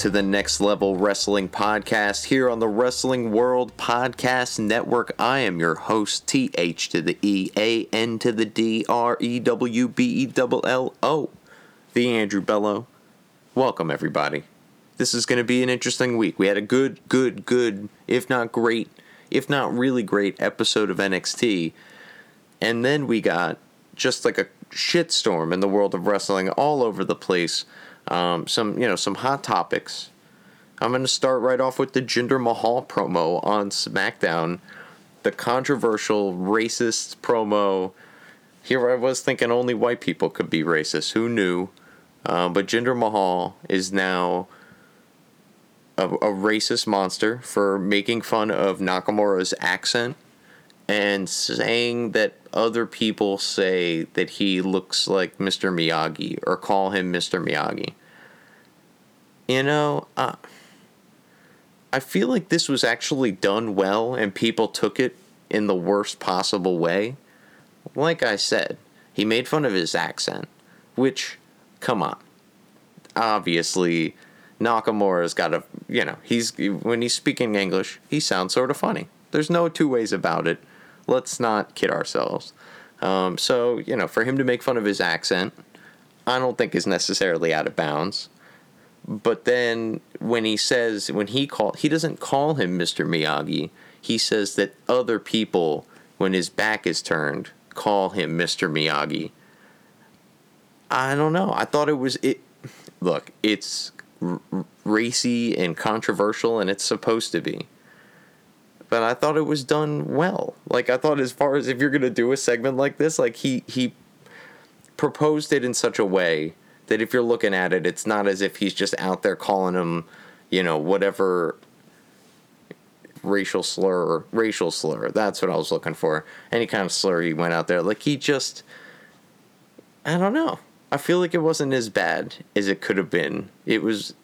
to the Next Level Wrestling Podcast here on the Wrestling World Podcast Network. I am your host, TH to the E A N to the D R E W B E L L O, the Andrew Bello. Welcome, everybody. This is going to be an interesting week. We had a good, good, good, if not great, if not really great episode of NXT. And then we got just like a shitstorm in the world of wrestling all over the place. Um, some, you know, some hot topics. I'm going to start right off with the Jinder Mahal promo on SmackDown. The controversial racist promo. Here I was thinking only white people could be racist. Who knew? Uh, but Jinder Mahal is now a, a racist monster for making fun of Nakamura's accent and saying that other people say that he looks like Mr. Miyagi or call him Mr. Miyagi. You know, uh, I feel like this was actually done well and people took it in the worst possible way. Like I said, he made fun of his accent, which, come on. Obviously, Nakamura's got a, you know, he's, when he's speaking English, he sounds sort of funny. There's no two ways about it. Let's not kid ourselves. Um, so, you know, for him to make fun of his accent, I don't think is necessarily out of bounds. But then when he says, when he call, he doesn't call him Mr. Miyagi. He says that other people, when his back is turned, call him Mr. Miyagi. I don't know. I thought it was it. Look, it's r- racy and controversial, and it's supposed to be. But I thought it was done well. Like I thought, as far as if you're gonna do a segment like this, like he he proposed it in such a way that if you're looking at it, it's not as if he's just out there calling him, you know, whatever racial slur racial slur. That's what I was looking for. Any kind of slur he went out there. Like he just I don't know. I feel like it wasn't as bad as it could have been. It was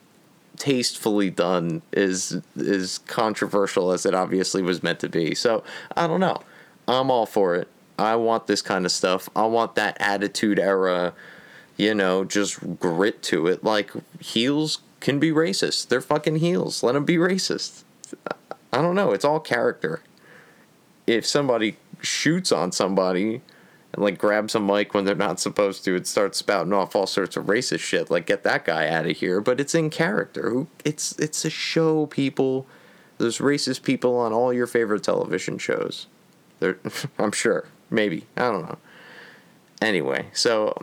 tastefully done, is as controversial as it obviously was meant to be. So I don't know. I'm all for it. I want this kind of stuff. I want that attitude era, you know, just grit to it. Like heels can be racist. They're fucking heels. Let them be racist. I don't know. It's all character. If somebody shoots on somebody and like grabs a mic when they're not supposed to and starts spouting off all sorts of racist shit, like get that guy out of here. But it's in character. It's it's a show, people. There's racist people on all your favorite television shows. There, I'm sure. Maybe. I don't know. Anyway, so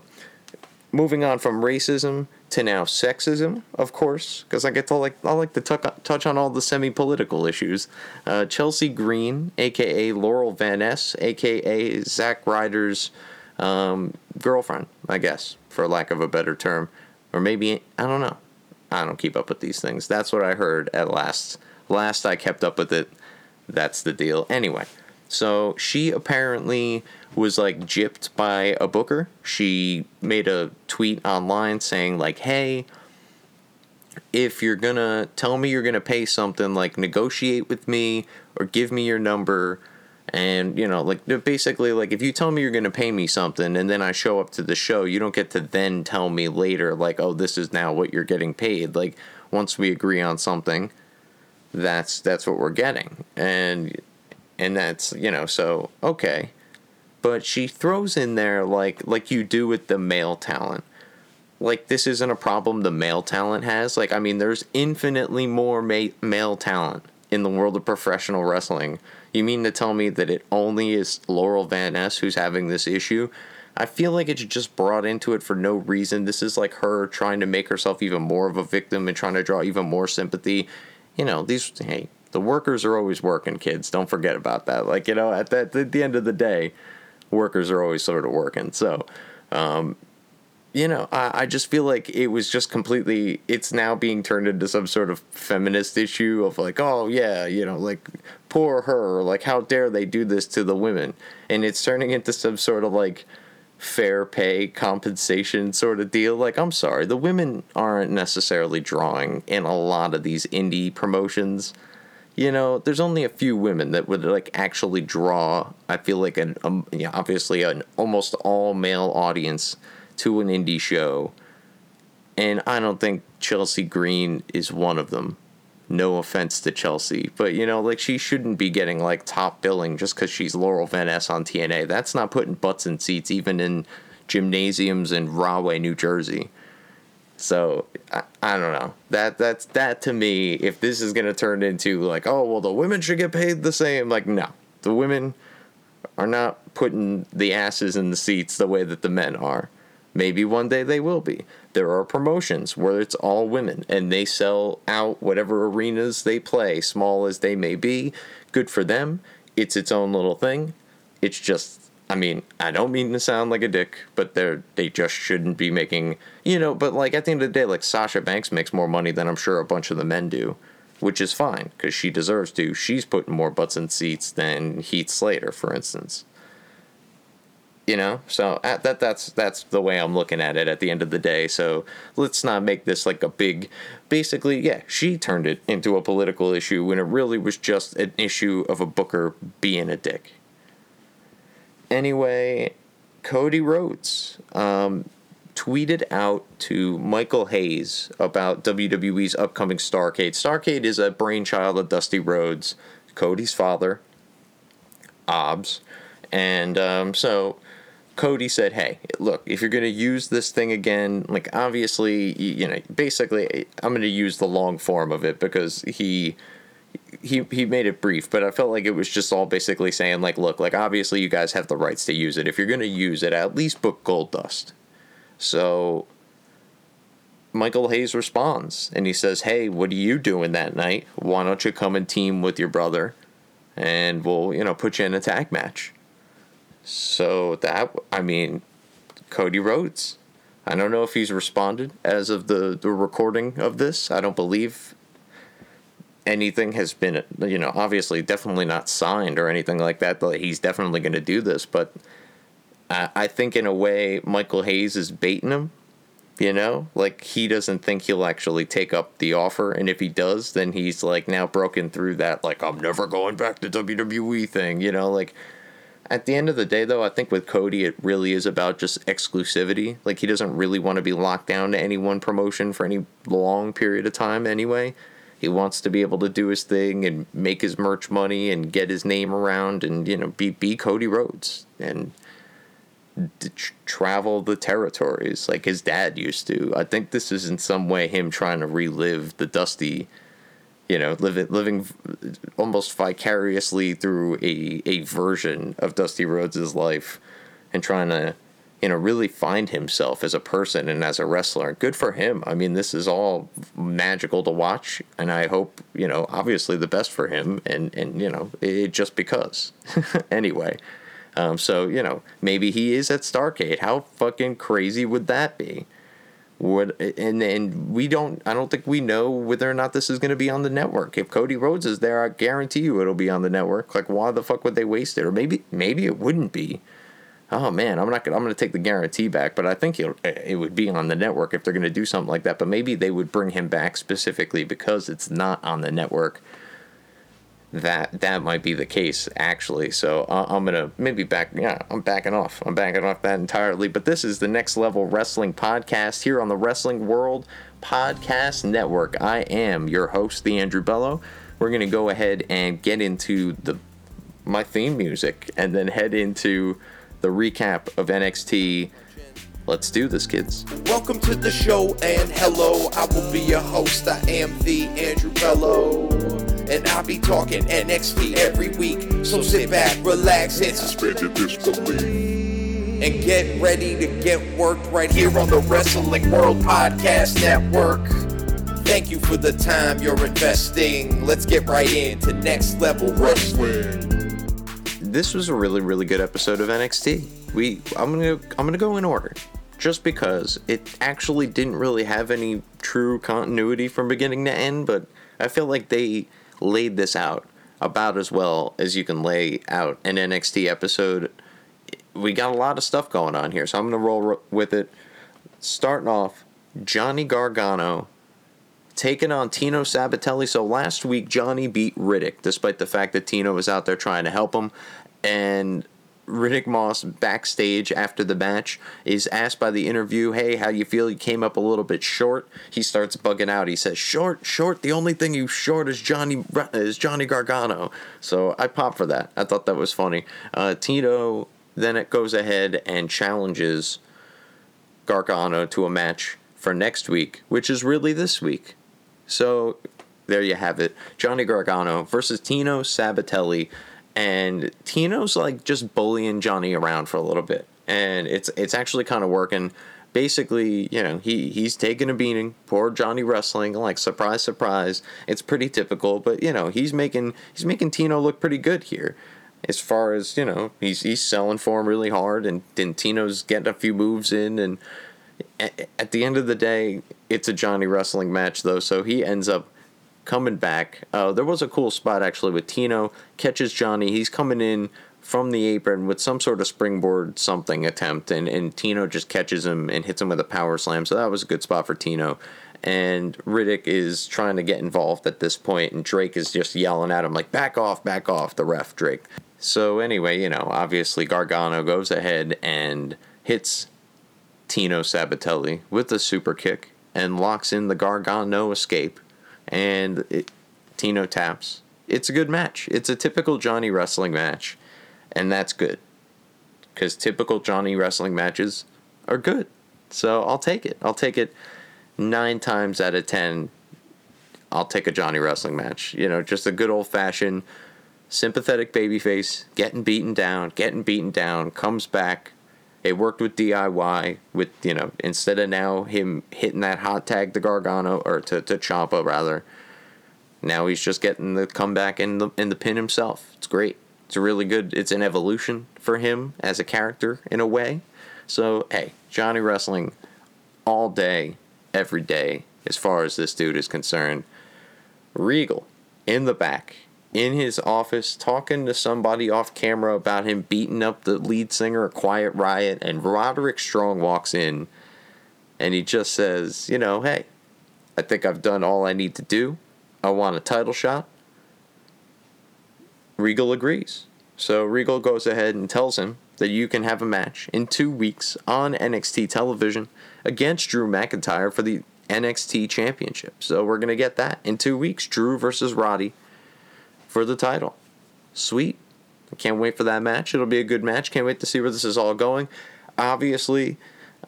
moving on from racism to now sexism, of course, because I get to like I like to tuck, touch on all the semi-political issues. Uh, Chelsea Green, aka Laurel Van Ness, aka Zack Ryder's um, girlfriend, I guess, for lack of a better term, or maybe I don't know. I don't keep up with these things. That's what I heard at last. Last I kept up with it, that's the deal. Anyway, so she apparently was like gypped by a booker. She made a tweet online saying like, "Hey, if you're going to tell me you're going to pay something, like negotiate with me or give me your number." And you know, like basically, like if you tell me you're gonna pay me something, and then I show up to the show, you don't get to then tell me later, like, oh, this is now what you're getting paid. Like once we agree on something, that's that's what we're getting, and and that's you know, so okay. But she throws in there like like you do with the male talent. Like this isn't a problem the male talent has. Like I mean, there's infinitely more ma- male talent in the world of professional wrestling. You mean to tell me that it only is Laurel Van Ness who's having this issue? I feel like it's just brought into it for no reason. This is like her trying to make herself even more of a victim and trying to draw even more sympathy. You know, these hey, the workers are always working, kids. Don't forget about that. Like, you know, at that at the end of the day, workers are always sort of working. So, um, you know, I, I just feel like it was just completely, it's now being turned into some sort of feminist issue of like, oh, yeah, you know, like, poor her, like, how dare they do this to the women? And it's turning into some sort of like fair pay compensation sort of deal. Like, I'm sorry, the women aren't necessarily drawing in a lot of these indie promotions. You know, there's only a few women that would like actually draw. I feel like an um, obviously an almost all male audience to an indie show, and I don't think Chelsea Green is one of them. No offense to Chelsea, but you know, like she shouldn't be getting like top billing just because she's Laurel Van on TNA. That's not putting butts in seats even in gymnasiums in Rahway, New Jersey. So I, I don't know. That that's that to me. If this is gonna turn into like, oh well, the women should get paid the same. Like no, the women are not putting the asses in the seats the way that the men are. Maybe one day they will be. There are promotions where it's all women and they sell out whatever arenas they play, small as they may be. Good for them. It's its own little thing. It's just I mean, I don't mean to sound like a dick, but they're they just shouldn't be making you know, but like at the end of the day, like Sasha Banks makes more money than I'm sure a bunch of the men do, which is fine, because she deserves to. She's putting more butts in seats than Heath Slater, for instance. You know? So at that that's that's the way i'm looking at it at the end of the day. So let's not make this like a big basically yeah she turned it into a political issue when it really was just an issue of a booker being a dick anyway cody rhodes um, tweeted out to michael hayes about wwe's upcoming starcade starcade is a brainchild of dusty rhodes cody's father obs and um, so Cody said, "Hey, look, if you're going to use this thing again, like obviously, you, you know, basically, I'm going to use the long form of it because he." He, he made it brief, but I felt like it was just all basically saying like, look, like obviously you guys have the rights to use it. If you're gonna use it, at least book Goldust. So Michael Hayes responds and he says, Hey, what are you doing that night? Why don't you come and team with your brother and we'll, you know, put you in a tag match? So that I mean, Cody Rhodes. I don't know if he's responded as of the, the recording of this. I don't believe anything has been, you know, obviously definitely not signed or anything like that. But he's definitely going to do this. But I, I think in a way, Michael Hayes is baiting him. You know, like he doesn't think he'll actually take up the offer, and if he does, then he's like now broken through that like I'm never going back to WWE thing. You know, like at the end of the day, though, I think with Cody, it really is about just exclusivity. Like, he doesn't really want to be locked down to any one promotion for any long period of time anyway. He wants to be able to do his thing and make his merch money and get his name around and, you know, be, be Cody Rhodes and travel the territories like his dad used to. I think this is in some way him trying to relive the Dusty you know, living living almost vicariously through a a version of Dusty Rhodes' life, and trying to, you know, really find himself as a person and as a wrestler. Good for him. I mean, this is all magical to watch, and I hope you know, obviously, the best for him, and and you know, it just because. anyway. Um, so you know, maybe he is at Starcade. How fucking crazy would that be? Would and and we don't I don't think we know whether or not this is going to be on the network. If Cody Rhodes is there, I guarantee you it'll be on the network. Like why the fuck would they waste it? Or maybe maybe it wouldn't be. Oh man, I'm not gonna I'm gonna take the guarantee back, but I think it it would be on the network if they're gonna do something like that. But maybe they would bring him back specifically because it's not on the network that that might be the case actually. So uh, I'm gonna maybe back. Yeah, I'm backing off. I'm backing off that entirely. But this is the next level wrestling podcast here on the Wrestling World Podcast Network. I am your host, the Andrew Bello. We're gonna go ahead and get into the my theme music and then head into the recap of NXT. Let's do this, kids. Welcome to the show and hello. I will be your host. I am the Andrew Bello and I'll be talking NXT every week. So sit back, relax, and suspend your disbelief. And get ready to get worked right here on the Wrestling World Podcast Network. Thank you for the time you're investing. Let's get right into next level wrestling. This was a really, really good episode of NXT. We, I'm gonna, I'm gonna go in order just because it actually didn't really have any true continuity from beginning to end, but I feel like they laid this out about as well as you can lay out an NXT episode we got a lot of stuff going on here, so I'm gonna roll with it. Starting off, Johnny Gargano taking on Tino Sabatelli. So last week, Johnny beat Riddick, despite the fact that Tino was out there trying to help him. And Riddick Moss backstage after the match is asked by the interview, "Hey, how you feel? You came up a little bit short." He starts bugging out. He says, "Short, short. The only thing you short is Johnny is Johnny Gargano." So I popped for that. I thought that was funny. Uh, Tito then it goes ahead and challenges Gargano to a match for next week, which is really this week. So there you have it. Johnny Gargano versus Tino Sabatelli. And Tino's like just bullying Johnny around for a little bit. And it's it's actually kind of working. Basically, you know, he, he's taking a beating. Poor Johnny wrestling, like surprise, surprise. It's pretty typical, but you know, he's making he's making Tino look pretty good here. As far as, you know, he's he's selling for him really hard and, and Tino's getting a few moves in and at the end of the day, it's a Johnny wrestling match though, so he ends up coming back. Uh, there was a cool spot actually with Tino catches Johnny. He's coming in from the apron with some sort of springboard something attempt, and, and Tino just catches him and hits him with a power slam. So that was a good spot for Tino. And Riddick is trying to get involved at this point, and Drake is just yelling at him like, "Back off, back off!" The ref, Drake. So anyway, you know, obviously Gargano goes ahead and hits Tino Sabatelli with a super kick and locks in the Gargano escape, and it, Tino taps. It's a good match. It's a typical Johnny wrestling match, and that's good. Because typical Johnny wrestling matches are good. So I'll take it. I'll take it nine times out of ten. I'll take a Johnny wrestling match. You know, just a good old fashioned sympathetic babyface getting beaten down, getting beaten down, comes back, it worked with DIY with you know instead of now him hitting that hot tag to Gargano or to to Ciampa rather. Now he's just getting the comeback in the in the pin himself. It's great. It's a really good. It's an evolution for him as a character in a way. So hey, Johnny Wrestling, all day, every day, as far as this dude is concerned. Regal in the back in his office talking to somebody off camera about him beating up the lead singer of Quiet Riot, and Roderick Strong walks in and he just says, You know, hey, I think I've done all I need to do. I want a title shot. Regal agrees. So Regal goes ahead and tells him that you can have a match in two weeks on NXT television against Drew McIntyre for the NXT Championship. So we're going to get that in two weeks Drew versus Roddy for the title. Sweet. I can't wait for that match. It'll be a good match. Can't wait to see where this is all going. Obviously,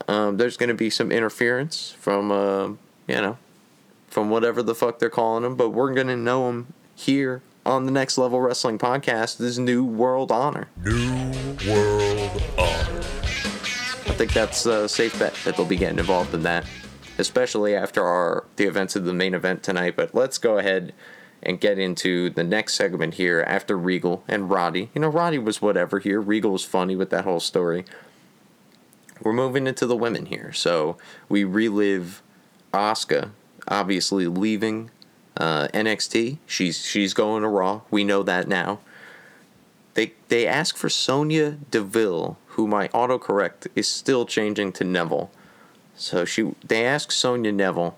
um, there's going to be some interference from, uh, you know, from whatever the fuck they're calling them, but we're going to know them here on the Next Level Wrestling Podcast. This New World Honor. New World Honor. I think that's a safe bet that they'll be getting involved in that, especially after our the events of the main event tonight. But let's go ahead and get into the next segment here after Regal and Roddy. You know, Roddy was whatever here. Regal was funny with that whole story. We're moving into the women here. So we relive Asuka obviously leaving uh, NXT. She's she's going to Raw. We know that now. They they ask for Sonya Deville, who my autocorrect is still changing to Neville. So she they ask Sonya Neville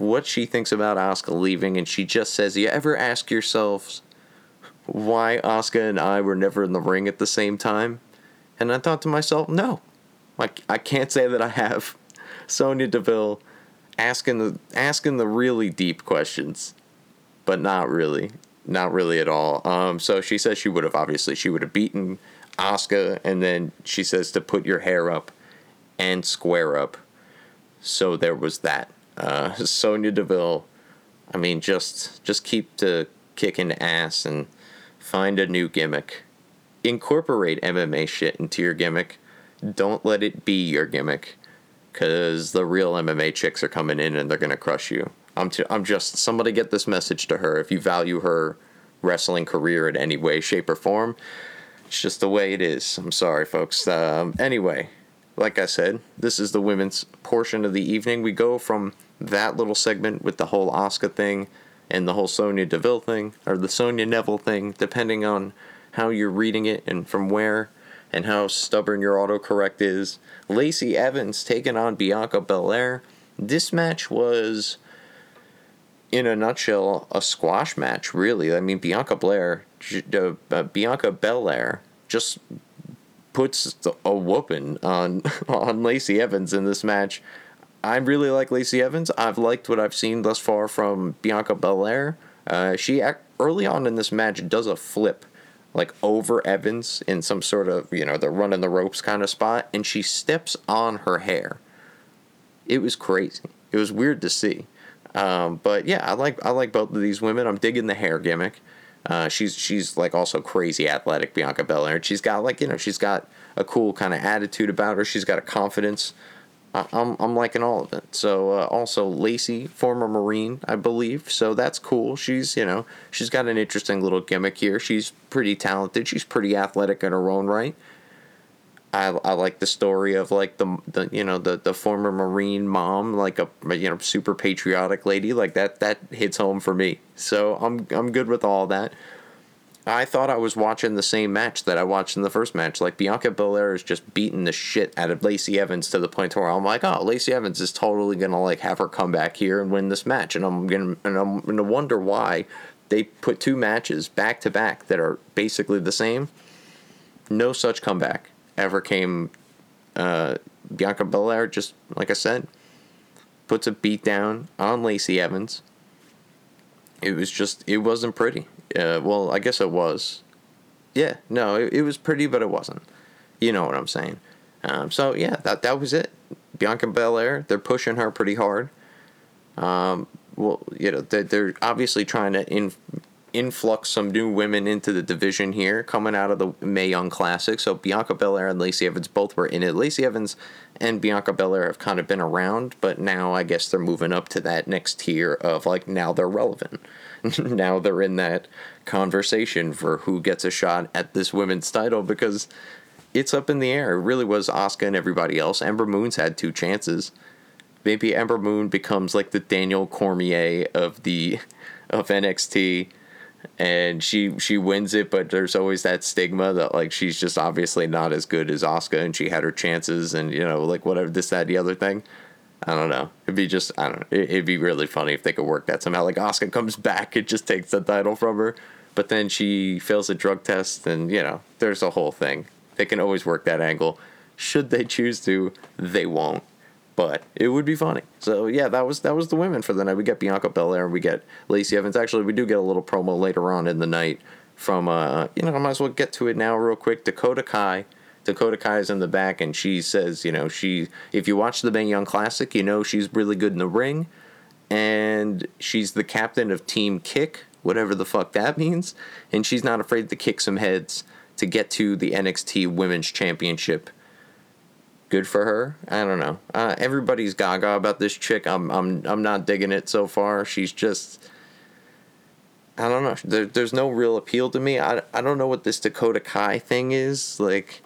what she thinks about Asuka leaving, and she just says, "You ever ask yourselves why Asuka and I were never in the ring at the same time?" And I thought to myself, "No, like I can't say that I have." Sonya Deville asking the asking the really deep questions, but not really, not really at all. Um, so she says she would have obviously she would have beaten Asuka, and then she says to put your hair up and square up. So there was that. Uh, Sonya Deville, I mean, just just keep to kicking ass and find a new gimmick. Incorporate MMA shit into your gimmick. Don't let it be your gimmick, because the real MMA chicks are coming in and they're gonna crush you. I'm t- I'm just somebody get this message to her if you value her wrestling career in any way, shape, or form. It's just the way it is. I'm sorry, folks. Um, anyway, like I said, this is the women's portion of the evening. We go from that little segment with the whole Asuka thing and the whole Sonya Deville thing, or the Sonya Neville thing, depending on how you're reading it and from where and how stubborn your autocorrect is. Lacey Evans taking on Bianca Belair. This match was, in a nutshell, a squash match, really. I mean, Bianca Blair, uh, Bianca Belair just puts a whooping on on Lacey Evans in this match. I really like Lacey Evans. I've liked what I've seen thus far from Bianca Belair. Uh, she early on in this match does a flip like over Evans in some sort of you know the running the ropes kind of spot, and she steps on her hair. It was crazy. It was weird to see, um, but yeah, I like I like both of these women. I'm digging the hair gimmick. Uh, she's she's like also crazy athletic Bianca Belair. She's got like you know she's got a cool kind of attitude about her. She's got a confidence. I'm I'm liking all of it. So uh, also Lacey, former Marine, I believe. So that's cool. She's you know she's got an interesting little gimmick here. She's pretty talented. She's pretty athletic in her own right. I, I like the story of like the the you know the the former Marine mom like a you know super patriotic lady like that that hits home for me. So I'm I'm good with all that. I thought I was watching the same match that I watched in the first match. Like Bianca Belair is just beating the shit out of Lacey Evans to the point where I'm like, oh, Lacey Evans is totally gonna like have her come back here and win this match, and I'm gonna and I'm gonna wonder why they put two matches back to back that are basically the same. No such comeback ever came. Uh, Bianca Belair just like I said, puts a beat down on Lacey Evans. It was just it wasn't pretty. Uh, well, I guess it was. Yeah, no, it, it was pretty, but it wasn't. You know what I'm saying. Um, so yeah, that that was it. Bianca Belair, they're pushing her pretty hard. Um, well, you know, they're, they're obviously trying to in, influx some new women into the division here, coming out of the Mae Young Classic. So Bianca Belair and Lacey Evans both were in it. Lacey Evans and Bianca Belair have kind of been around, but now I guess they're moving up to that next tier of like now they're relevant. now they're in that conversation for who gets a shot at this women's title because it's up in the air. It really was Asuka and everybody else. Ember Moon's had two chances. Maybe Ember Moon becomes like the Daniel Cormier of the of NXT and she she wins it, but there's always that stigma that like she's just obviously not as good as Asuka and she had her chances and you know like whatever this that the other thing. I don't know. It'd be just I don't know. It'd be really funny if they could work that somehow. Like Asuka comes back, it just takes the title from her, but then she fails a drug test, and you know there's a whole thing. They can always work that angle. Should they choose to, they won't. But it would be funny. So yeah, that was that was the women for the night. We get Bianca Belair, and we get Lacey Evans. Actually, we do get a little promo later on in the night from uh you know I might as well get to it now real quick. Dakota Kai Dakota Kai is in the back, and she says, you know, she if you watch the Mae Young Classic, you know she's really good in the ring, and she's the captain of Team Kick, whatever the fuck that means, and she's not afraid to kick some heads to get to the NXT Women's Championship. Good for her. I don't know. Uh, everybody's gaga about this chick. I'm I'm I'm not digging it so far. She's just. I don't know. There, there's no real appeal to me. I, I don't know what this Dakota Kai thing is. Like,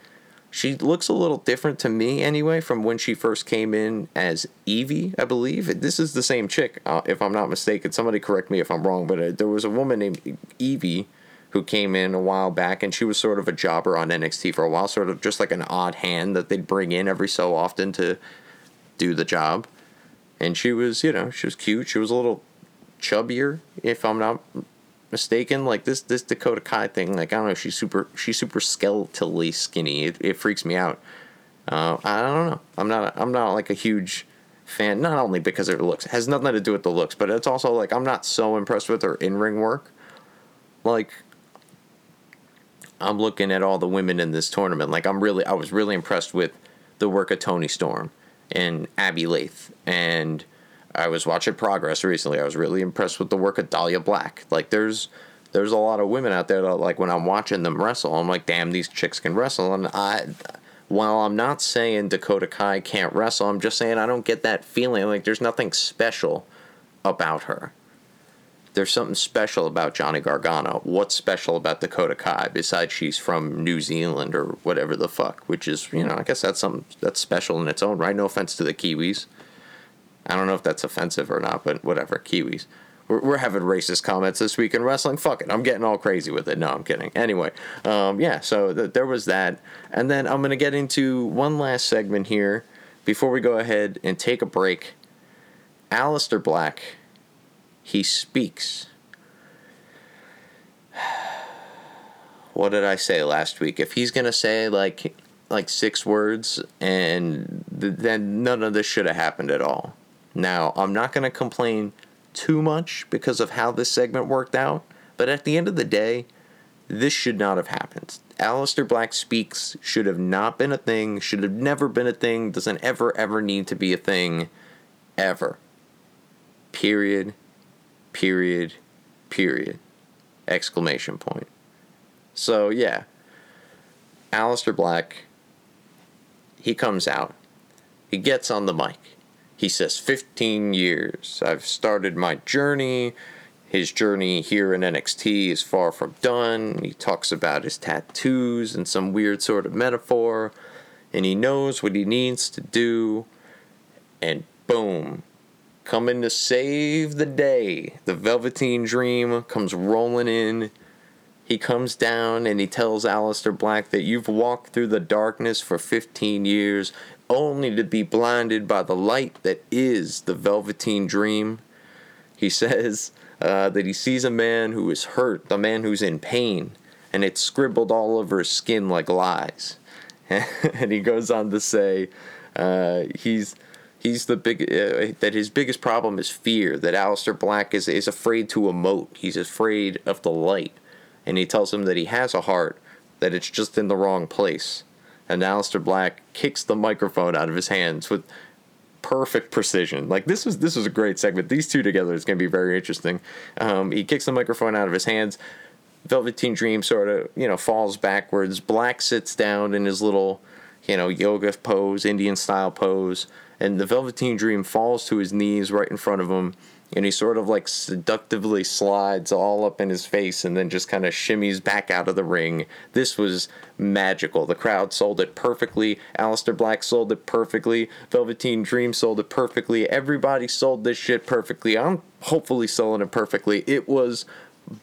she looks a little different to me anyway from when she first came in as Evie, I believe. This is the same chick, uh, if I'm not mistaken. Somebody correct me if I'm wrong, but uh, there was a woman named Evie who came in a while back, and she was sort of a jobber on NXT for a while, sort of just like an odd hand that they'd bring in every so often to do the job. And she was, you know, she was cute. She was a little chubbier, if I'm not mistaken. Like this this Dakota Kai thing, like I don't know, she's super she's super skeletally skinny. It, it freaks me out. Uh, I don't know. I'm not I'm not like a huge fan. Not only because of her looks, it has nothing to do with the looks, but it's also like I'm not so impressed with her in ring work. Like I'm looking at all the women in this tournament. Like I'm really I was really impressed with the work of Toni Storm and Abbey Laith and I was watching Progress recently. I was really impressed with the work of Dahlia Black. Like there's there's a lot of women out there that like when I'm watching them wrestle, I'm like, damn, these chicks can wrestle. And I, while I'm not saying Dakota Kai can't wrestle, I'm just saying I don't get that feeling. Like there's nothing special about her. There's something special about Johnny Gargano. What's special about Dakota Kai besides she's from New Zealand or whatever the fuck? Which is, you know, I guess that's something that's special in its own right. No offense to the Kiwis. I don't know if that's offensive or not, but whatever, Kiwis. we're, we're having racist comments this week in wrestling. Fuck it, I'm getting all crazy with it. No, I'm kidding. Anyway, um, yeah. So th- there was that, and then I'm gonna get into one last segment here before we go ahead and take a break. Aleister Black, he speaks. What did I say last week? If he's gonna say like like six words, and th- then none of this should have happened at all. Now I'm not gonna complain too much because of how this segment worked out, but at the end of the day, this should not have happened. Aleister Black Speaks should have not been a thing, should have never been a thing, doesn't ever, ever need to be a thing, ever. Period, period, period. Exclamation point. So, yeah. Aleister Black, he comes out, he gets on the mic. He says, 15 years. I've started my journey. His journey here in NXT is far from done. He talks about his tattoos and some weird sort of metaphor. And he knows what he needs to do. And boom, coming to save the day. The Velveteen Dream comes rolling in. He comes down and he tells Aleister Black that you've walked through the darkness for 15 years only to be blinded by the light that is the Velveteen Dream. He says uh, that he sees a man who is hurt, a man who's in pain, and it's scribbled all over his skin like lies. and he goes on to say uh, he's he's the big uh, that his biggest problem is fear. That Aleister Black is is afraid to emote. He's afraid of the light, and he tells him that he has a heart, that it's just in the wrong place and Aleister Black kicks the microphone out of his hands with perfect precision. Like this was this was a great segment. These two together is going to be very interesting. Um, he kicks the microphone out of his hands. Velveteen Dream sort of you know falls backwards. Black sits down in his little you know yoga pose, Indian style pose, and the Velveteen Dream falls to his knees right in front of him and he sort of like seductively slides all up in his face and then just kind of shimmies back out of the ring. This was magical. The crowd sold it perfectly. Aleister Black sold it perfectly. Velveteen Dream sold it perfectly. Everybody sold this shit perfectly. I'm hopefully selling it perfectly. It was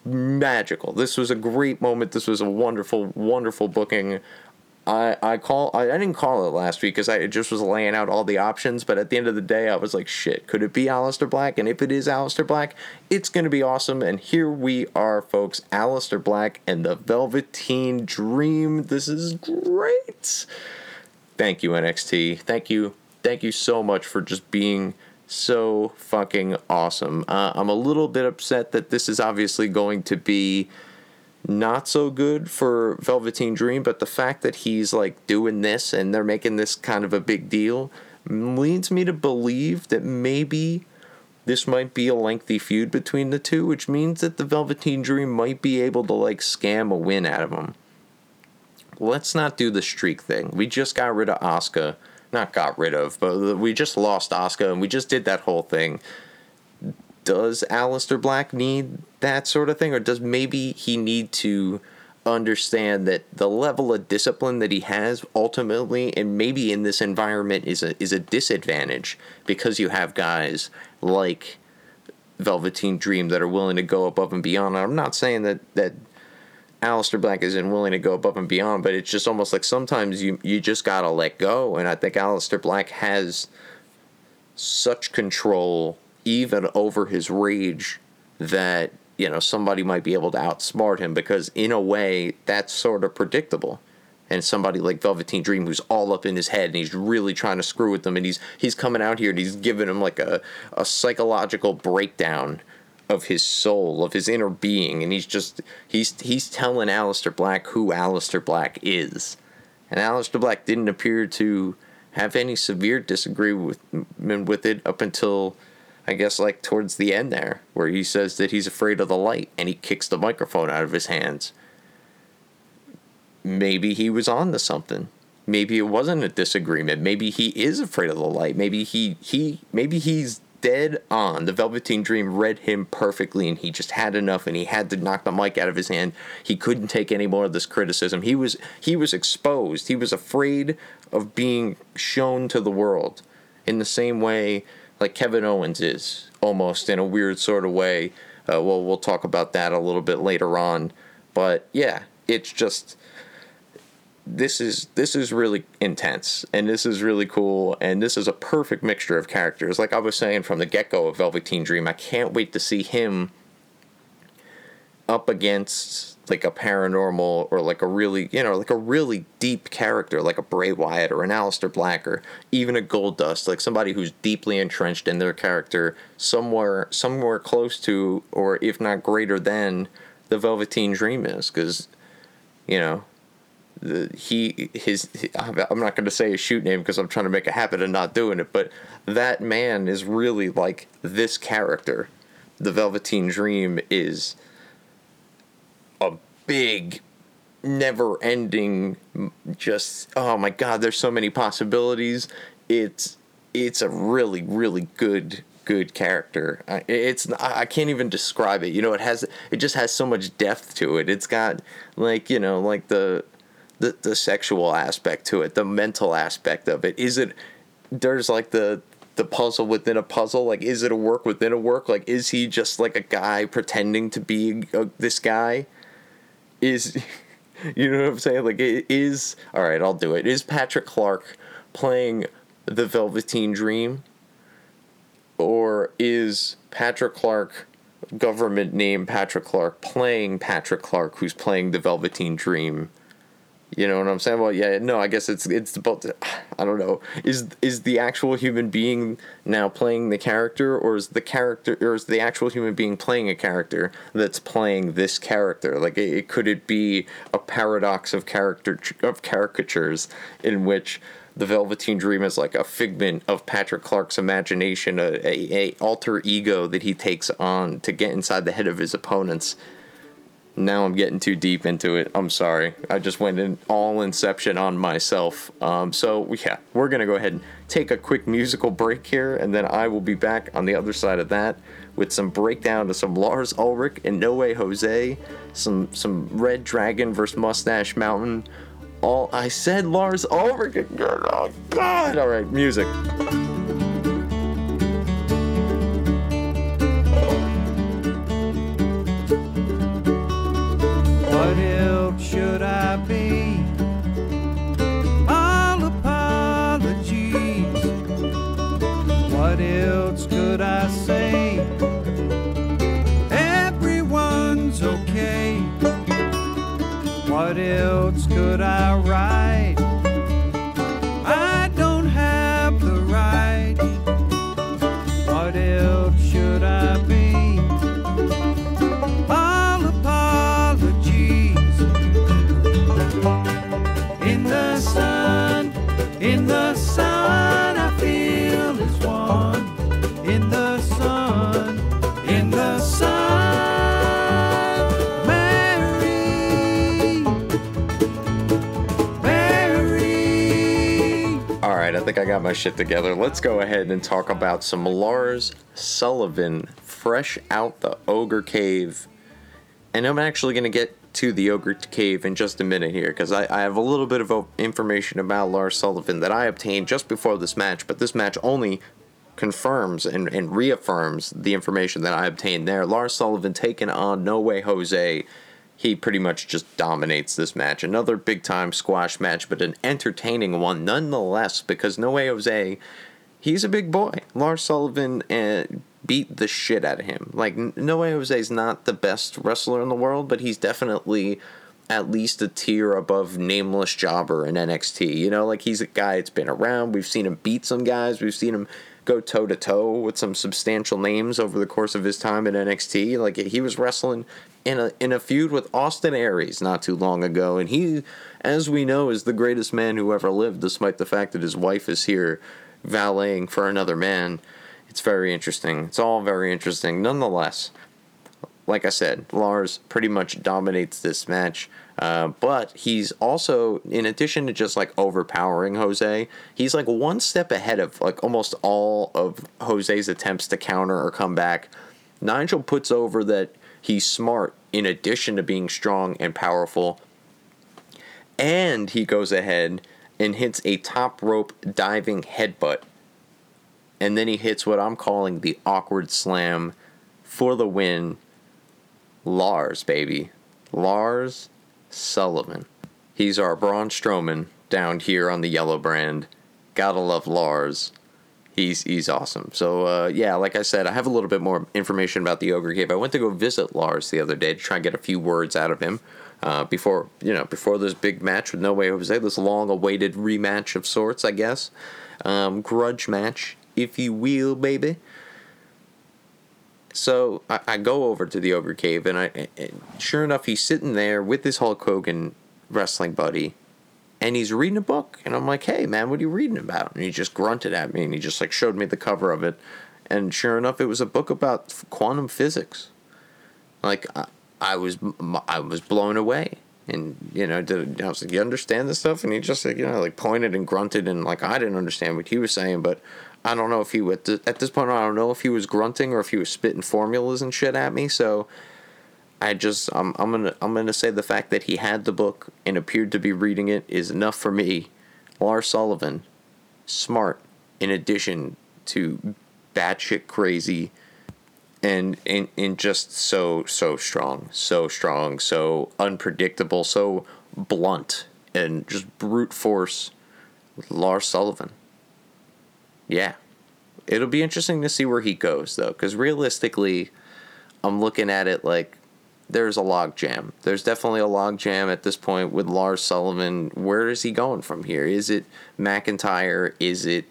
magical. This was a great moment. This was a wonderful, wonderful booking. I, I call I, I didn't call it last week because I just was laying out all the options, but at the end of the day, I was like, shit, could it be Aleister Black? And if it is Aleister Black, it's gonna be awesome. And here we are, folks, Aleister Black and the Velveteen Dream. This is great. Thank you, NXT. Thank you, thank you so much for just being so fucking awesome. Uh, I'm a little bit upset that this is obviously going to be not so good for Velveteen Dream, but the fact that he's like doing this and they're making this kind of a big deal leads me to believe that maybe this might be a lengthy feud between the two, which means that the Velveteen Dream might be able to like scam a win out of him. Let's not do the streak thing. We just got rid of Asuka, Not got rid of, but we just lost Asuka and we just did that whole thing does Aleister Black need that sort of thing, or does maybe he need to understand that the level of discipline that he has ultimately, and maybe in this environment, is a is a disadvantage because you have guys like Velveteen Dream that are willing to go above and beyond. I'm not saying that that Aleister Black isn't willing to go above and beyond, but it's just almost like sometimes you you just gotta let go, and I think Aleister Black has such control even over his rage that you know somebody might be able to outsmart him because in a way that's sort of predictable and somebody like Velveteen Dream who's all up in his head and he's really trying to screw with them and he's he's coming out here and he's giving him like a, a psychological breakdown of his soul, of his inner being, and he's just he's he's telling Aleister Black who Aleister Black is. And Aleister Black didn't appear to have any severe disagreement with, with it up until I guess like towards the end there, where he says that he's afraid of the light and he kicks the microphone out of his hands. Maybe he was on to something. Maybe it wasn't a disagreement. Maybe he is afraid of the light. Maybe he he maybe he's dead on. The Velveteen Dream read him perfectly and he just had enough and he had to knock the mic out of his hand. He couldn't take any more of this criticism. He was he was exposed. He was afraid of being shown to the world in the same way like Kevin Owens is almost in a weird sort of way. Uh, well, we'll talk about that a little bit later on, but yeah, it's just this is this is really intense and this is really cool and this is a perfect mixture of characters. Like I was saying from the get go of Velveteen Dream, I can't wait to see him up against like a paranormal or like a really you know like a really deep character like a Bray Wyatt or an Aleister Black or even a Goldust like somebody who's deeply entrenched in their character somewhere somewhere close to or if not greater than the Velveteen Dream is because you know the, he his I'm not going to say his shoot name because I'm trying to make a habit of not doing it but that man is really like this character. The Velveteen Dream is big never ending just oh my god there's so many possibilities. It's it's a really really good good character. It's i can't even describe it. You know it has it just has so much depth to it. It's got like you know like the the, the sexual aspect to it the mental aspect of it. Is it there's like the the puzzle within a puzzle? Like is it a work within a work? Like is he just like a guy pretending to be a, this guy is you know what I'm saying? Like it is all right, I'll do it. Is Patrick Clark playing the Velveteen Dream? Or is Patrick Clark government name Patrick Clark playing Patrick Clark who's playing the Velveteen Dream? You know what I'm saying? Well, yeah, no, I guess it's it's about to, I don't know. Is is the actual human being now playing the character, or is the character, or is the actual human being playing a character that's playing this character? Like, it, it could it be a paradox of character of caricatures in which the Velveteen Dream is like a figment of Patrick Clark's imagination, a, a, a alter ego that he takes on to get inside the head of his opponents now I'm getting too deep into it. I'm sorry. I just went in all inception on myself. Um, so yeah, we're gonna go ahead and take a quick musical break here, and then I will be back on the other side of that with some breakdown of some Lars Ulrich and No Way Jose, some some Red Dragon versus Mustache Mountain. All I said Lars Ulrich. Oh God! All right, music. Could I got my shit together. Let's go ahead and talk about some Lars Sullivan fresh out the Ogre Cave. And I'm actually going to get to the Ogre Cave in just a minute here because I, I have a little bit of information about Lars Sullivan that I obtained just before this match, but this match only confirms and, and reaffirms the information that I obtained there. Lars Sullivan taking on No Way Jose. He pretty much just dominates this match. Another big time squash match, but an entertaining one nonetheless because No Way Jose, he's a big boy. Lars Sullivan uh, beat the shit out of him. Like, N- No Way Jose is not the best wrestler in the world, but he's definitely at least a tier above nameless jobber in NXT. You know, like he's a guy that's been around. We've seen him beat some guys. We've seen him go toe to toe with some substantial names over the course of his time in NXT. Like he was wrestling in a in a feud with Austin Aries not too long ago, and he, as we know, is the greatest man who ever lived, despite the fact that his wife is here valeting for another man. It's very interesting. It's all very interesting. Nonetheless, like I said, Lars pretty much dominates this match. Uh, but he's also, in addition to just like overpowering Jose, he's like one step ahead of like almost all of Jose's attempts to counter or come back. Nigel puts over that he's smart in addition to being strong and powerful. And he goes ahead and hits a top rope diving headbutt and then he hits what I'm calling the awkward slam for the win. Lars, baby. Lars Sullivan. He's our Braun Strowman down here on the yellow brand. Gotta love Lars. He's he's awesome. So uh, yeah, like I said, I have a little bit more information about the Ogre Cave. I went to go visit Lars the other day to try and get a few words out of him uh, before you know before this big match with No Way Jose, this long-awaited rematch of sorts, I guess, um, grudge match, if you will, baby. So I, I go over to the Ogre Cave, and I, and sure enough, he's sitting there with his Hulk Hogan wrestling buddy, and he's reading a book. And i'm like hey man what are you reading about? And he just grunted at me and he just like showed me the cover of it. And sure enough it was a book about quantum physics. Like i, I was i was blown away. And you know did, i was like you understand this stuff? And he just like you know like pointed and grunted and like i didn't understand what he was saying but i don't know if he would at this point i don't know if he was grunting or if he was spitting formulas and shit at me so I just I'm I'm gonna I'm gonna say the fact that he had the book and appeared to be reading it is enough for me. Lars Sullivan, smart in addition to batshit crazy, and and and just so so strong, so strong, so unpredictable, so blunt, and just brute force. Lars Sullivan. Yeah, it'll be interesting to see where he goes though, because realistically, I'm looking at it like there's a log jam. There's definitely a log jam at this point with Lars Sullivan. Where is he going from here? Is it McIntyre? Is it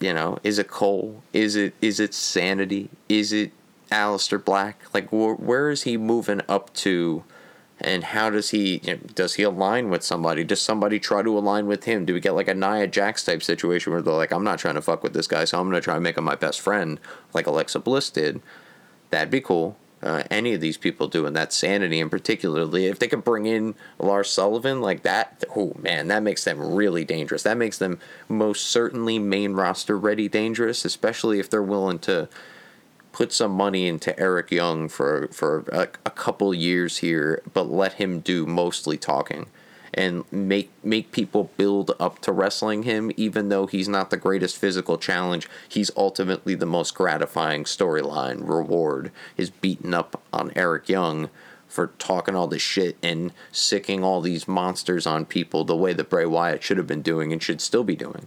you know, is it Cole? Is it is it Sanity? Is it Aleister Black? Like wh- where is he moving up to? And how does he you know, does he align with somebody? Does somebody try to align with him? Do we get like a Nia Jax type situation where they're like, I'm not trying to fuck with this guy, so I'm gonna try and make him my best friend, like Alexa Bliss did? That'd be cool. Uh, any of these people doing that sanity and particularly if they could bring in Lars Sullivan like that oh man that makes them really dangerous that makes them most certainly main roster ready dangerous especially if they're willing to put some money into Eric Young for for a, a couple years here but let him do mostly talking and make make people build up to wrestling him even though he's not the greatest physical challenge he's ultimately the most gratifying storyline reward is beating up on Eric Young for talking all this shit and sicking all these monsters on people the way that Bray Wyatt should have been doing and should still be doing.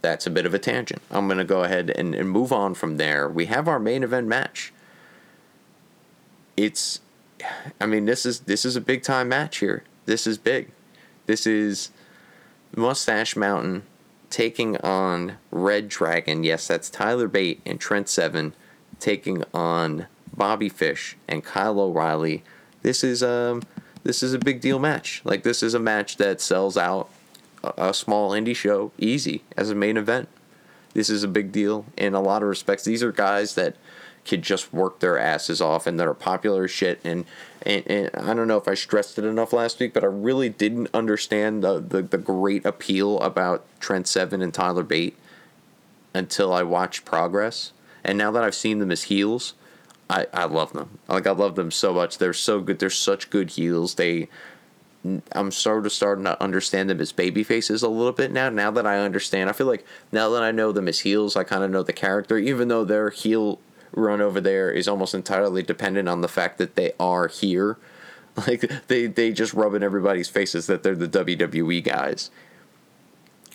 That's a bit of a tangent. I'm going to go ahead and, and move on from there. We have our main event match. It's I mean this is this is a big time match here. This is big. This is Mustache Mountain taking on Red Dragon. Yes, that's Tyler Bate and Trent Seven taking on Bobby Fish and Kyle O'Reilly. This is um this is a big deal match. Like this is a match that sells out a, small indie show easy as a main event. This is a big deal in a lot of respects. These are guys that could just work their asses off and that are popular as shit. And, and, and I don't know if I stressed it enough last week, but I really didn't understand the, the, the great appeal about Trent Seven and Tyler Bate until I watched Progress. And now that I've seen them as heels, I, I love them. Like I love them so much. They're so good. They're such good heels. They I'm sort of starting to understand them as baby faces a little bit now. Now that I understand, I feel like now that I know them as heels, I kind of know the character. Even though their heel run over there is almost entirely dependent on the fact that they are here. Like they they just rub in everybody's faces that they're the WWE guys.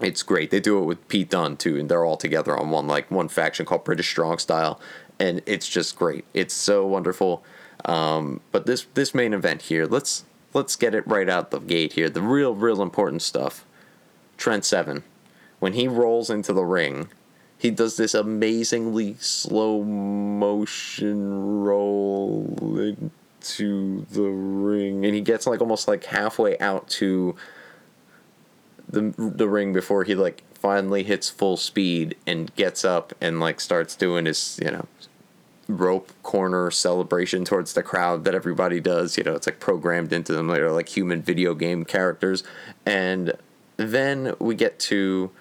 It's great. They do it with Pete Dunne too, and they're all together on one like one faction called British Strong Style, and it's just great. It's so wonderful. Um, but this this main event here, let's let's get it right out the gate here. The real real important stuff. Trent Seven, when he rolls into the ring, he does this amazingly slow motion roll into the ring and he gets like almost like halfway out to the the ring before he like finally hits full speed and gets up and like starts doing his you know rope corner celebration towards the crowd that everybody does you know it's like programmed into them they're like human video game characters and then we get to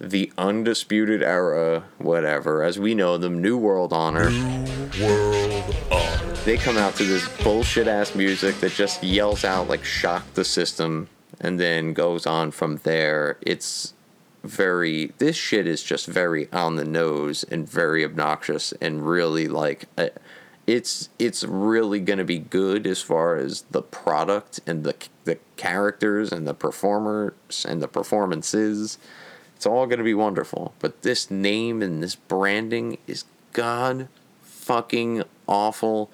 the undisputed era, whatever, as we know them, New World Honor. New World Honor. They come out to this bullshit ass music that just yells out like shock the system and then goes on from there. It's very this shit is just very on the nose and very obnoxious and really like uh, it's it's really going to be good as far as the product and the the characters and the performers and the performances. It's all going to be wonderful but this name and this branding is god fucking awful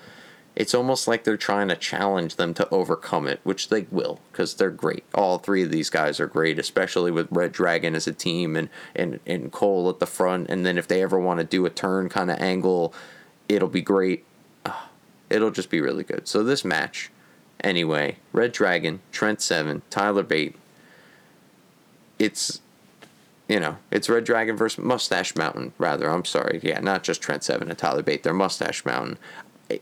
it's almost like they're trying to challenge them to overcome it, which they will because they're great. All three of these guys are great, especially with Red Dragon as a team and and and Cole at the front. And then if they ever want to do a turn kind of angle, it'll be great. Uh, it'll just be really good. So this match, anyway, Red Dragon, Trent Seven, Tyler Bate. It's you know, it's Red Dragon versus Mustache Mountain, rather. I'm sorry. Yeah, not just Trent Seven and Tyler Bate. They're Mustache Mountain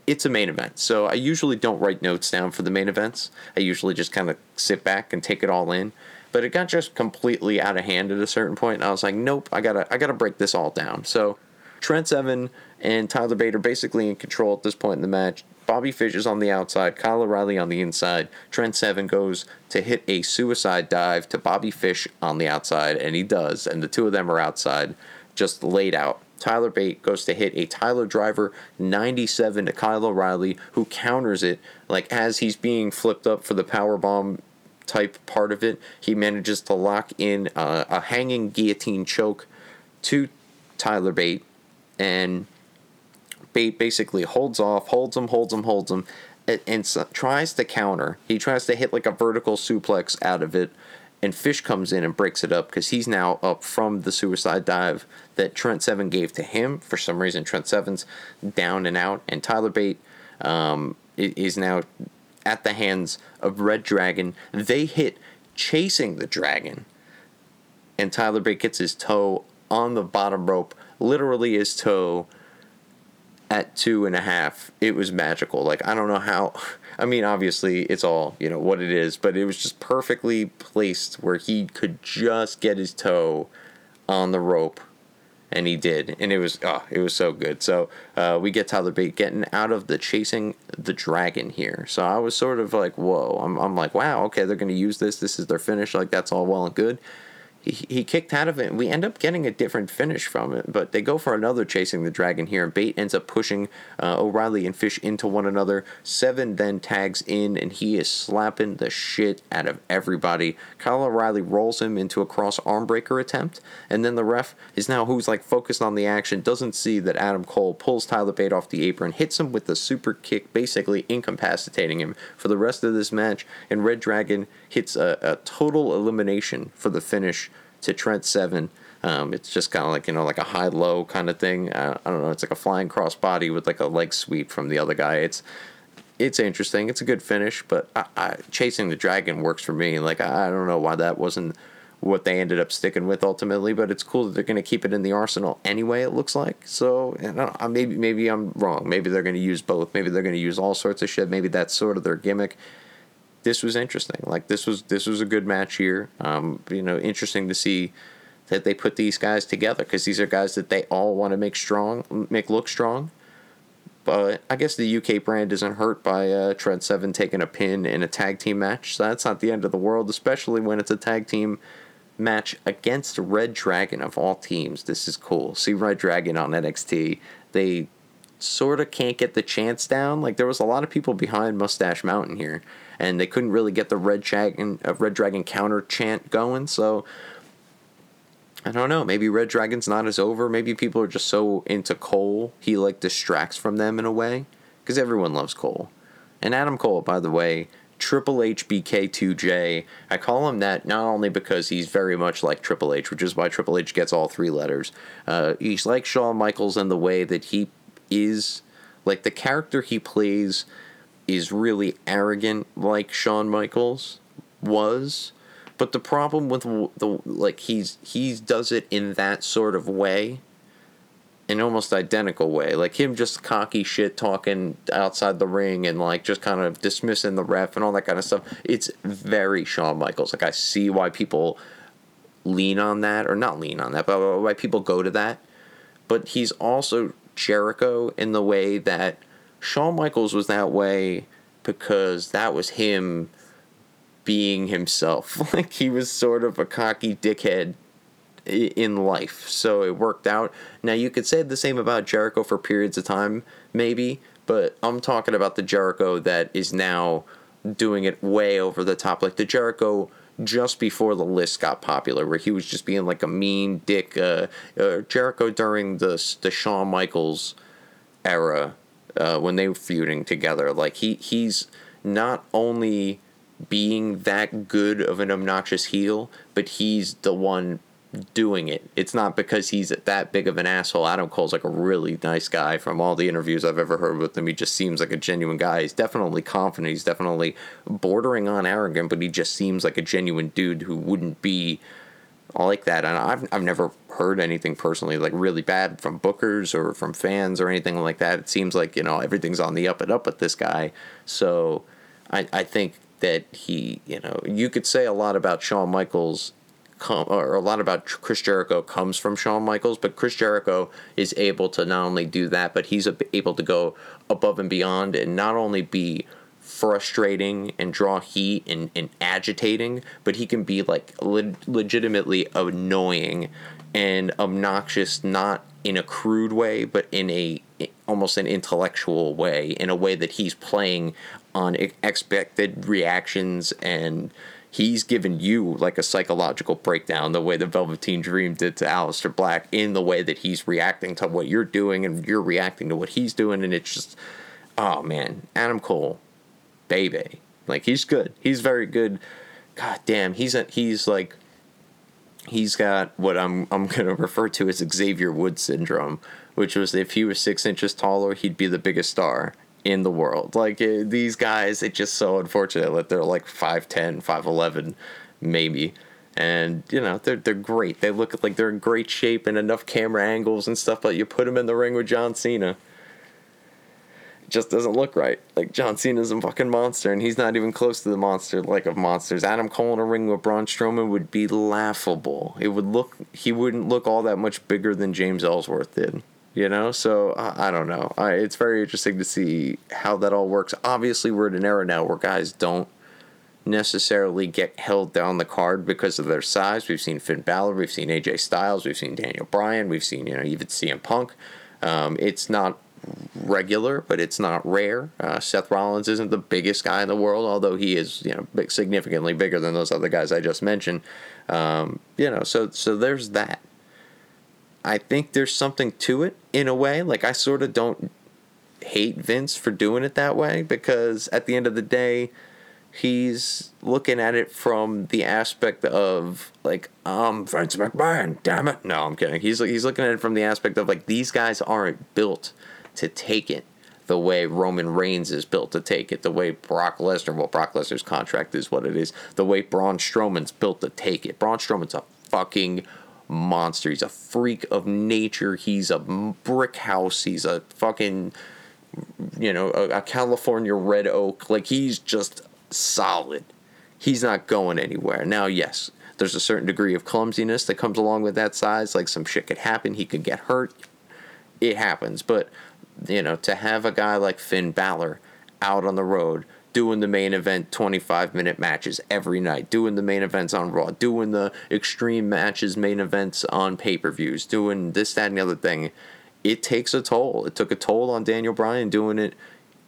it's a main event. So I usually don't write notes down for the main events. I usually just kind of sit back and take it all in. But it got just completely out of hand at a certain point, and I was like, nope, I gotta I gotta break this all down. So Trent Seven and Tyler Bate are basically in control at this point in the match. Bobby Fish is on the outside, Kyle O'Reilly on the inside. Trent Seven goes to hit a suicide dive to Bobby Fish on the outside, and he does, and the two of them are outside, just laid out. Tyler Bate goes to hit a Tyler Driver 97 to Kyle O'Reilly, who counters it like as he's being flipped up for the power bomb type part of it. He manages to lock in uh, a hanging guillotine choke to Tyler Bate, and Bate basically holds off, holds him, holds him, holds him, and, and so, tries to counter. He tries to hit like a vertical suplex out of it and Fish comes in and breaks it up because he's now up from the suicide dive that Trent Seven gave to him. For some reason, Trent Seven's down and out, and Tyler Bate um, is now at the hands of Red Dragon. They hit chasing the dragon, and Tyler Bate gets his toe on the bottom rope, literally his toe at two and a half. It was magical. Like I don't know how. I mean, obviously, it's all, you know, what it is, but it was just perfectly placed where he could just get his toe on the rope. And he did, and it was oh, it was so good. So uh, we get Tyler Bate getting out of the chasing the dragon here. So I was sort of like, whoa. I'm, I'm like, wow, okay, they're gonna use this. This is their finish. Like that's all well and good he, he kicked out of it we end up getting a different finish from it but they go for another chasing the dragon here and bate ends up pushing uh, o'reilly and fish into one another. Seven then tags in and he is slapping the shit out of everybody. Kyle o'reilly rolls him into a cross arm breaker attempt and then the ref is now who's like focused on the action doesn't see that adam cole pulls tyler bate off the apron hits him with the super kick basically incapacitating him for the rest of this match and red dragon hits a, a total elimination for the finish to Trent Seven. Um, it's just kind of like you know like a high low kind of thing. Uh, I don't know. It's like a flying cross body with like a leg sweep from the other guy. It's it's interesting. It's a good finish, but I, I, chasing the dragon works for me. Like I, I don't know why that wasn't what they ended up sticking with ultimately, but it's cool that they're going to keep it in the arsenal anyway. It looks like so. Know, maybe maybe I'm wrong. Maybe they're going to use both. Maybe they're going to use all sorts of shit. Maybe that's sort of their gimmick this was interesting. Like this was this was a good match here. Um, you know, interesting to see that they put these guys together because these are guys that they all want to make strong, make look strong. But I guess the UK brand isn't hurt by uh, Trent Seven taking a pin in a tag team match, so that's not the end of the world. Especially when it's a tag team match against Red Dragon of all teams. This is cool. See Red Dragon on NXT. They sort of can't get the chance down. Like there was a lot of people behind Mustache Mountain here, and they couldn't really get the Red Dragon uh, Red Dragon counter chant going. So I don't know. Maybe Red Dragon's not as over. Maybe people are just so into Cole he like distracts from them in a way because everyone loves Cole. And Adam Cole, by the way, Triple H BK2J. I call him that not only because he's very much like Triple H, which is why Triple H gets all three letters. Uh, he's like Shawn Michaels in the way that he is like the character he plays is really arrogant like Shawn Michaels was. But the problem with the like he's he does it in that sort of way, an almost identical way, like him just cocky shit talking outside the ring and like just kind of dismissing the ref and all that kind of stuff. It's very Shawn Michaels. Like I see why people lean on that or not lean on that, but why people go to that. But he's also Jericho in the way that Shawn Michaels was that way because that was him being himself. Like he was sort of a cocky dickhead in life. So it worked out. Now you could say the same about Jericho for periods of time, maybe, but I'm talking about the Jericho that is now doing it way over the top, like the Jericho just before the list got popular, where he was just being like a mean dick. Uh, uh, Jericho during the the Shawn Michaels era uh, when they were feuding together. Like he he's not only being that good of an obnoxious heel, but he's the one doing it. It's not because he's that big of an asshole. Adam Cole's like a really nice guy from all the interviews I've ever heard with him. He just seems like a genuine guy. He's definitely confident. He's definitely bordering on arrogant, but he just seems like a genuine dude who wouldn't be like that. And I've I've never heard anything personally like really bad from bookers or from fans or anything like that. It seems like you know everything's on the up and up with this guy. So I I think that he you know you could say a lot about Shawn Michaels. Come, or a lot about Chris Jericho comes from Shawn Michaels, but Chris Jericho is able to not only do that, but he's able to go above and beyond and not only be frustrating and draw heat and, and agitating, but he can be like le- legitimately annoying and obnoxious, not in a crude way, but in a almost an intellectual way, in a way that he's playing on expected reactions and he's given you like a psychological breakdown the way the Velveteen Dream did to Aleister Black in the way that he's reacting to what you're doing and you're reacting to what he's doing and it's just oh man, Adam Cole baby. Like he's good. He's very good. God damn, he's a, he's like he's got what I'm I'm gonna refer to as Xavier Woods syndrome, which was if he was six inches taller, he'd be the biggest star in the world. Like uh, these guys, it's just so unfortunate that they're like 5'10", 5'11", maybe. And you know they're they're great. They look like they're in great shape and enough camera angles and stuff. But you put them in the ring with John Cena, it just doesn't look right. Like John Cena's a fucking monster, and he's not even close to the monster like of monsters. Adam Cole in a ring with Braun Strowman would be laughable. It would look he wouldn't look all that much bigger than James Ellsworth did. You know, so I, I don't know. I, it's very interesting to see how that all works. Obviously, we're in an era now where guys don't necessarily get held down the card because of their size. We've seen Finn Balor, we've seen AJ Styles, we've seen Daniel Bryan, we've seen you know even CM Punk. Um, it's not regular, but it's not rare. Uh, Seth Rollins isn't the biggest guy in the world, although he is, you know, big, significantly bigger than those other guys I just mentioned. Um, you know, so so there's that. I think there's something to it in a way. Like I sort of don't hate Vince for doing it that way because at the end of the day, he's looking at it from the aspect of like um Vince McMahon, damn it. No, I'm kidding. He's he's looking at it from the aspect of like these guys aren't built to take it the way Roman Reigns is built to take it, the way Brock Lesnar, well, Brock Lesnar's contract is what it is, the way Braun Strowman's built to take it. Braun Strowman's a fucking monster. He's a freak of nature. He's a brick house. He's a fucking, you know, a, a California red oak. Like, he's just solid. He's not going anywhere. Now, yes, there's a certain degree of clumsiness that comes along with that size. Like, some shit could happen. He could get hurt. It happens. But you know, to have a guy like Finn Balor out on the road doing the main event 25 minute matches every night, doing the main events on Raw, doing the extreme matches, main events on pay per views, doing this, that, and the other thing, it takes a toll. It took a toll on Daniel Bryan doing it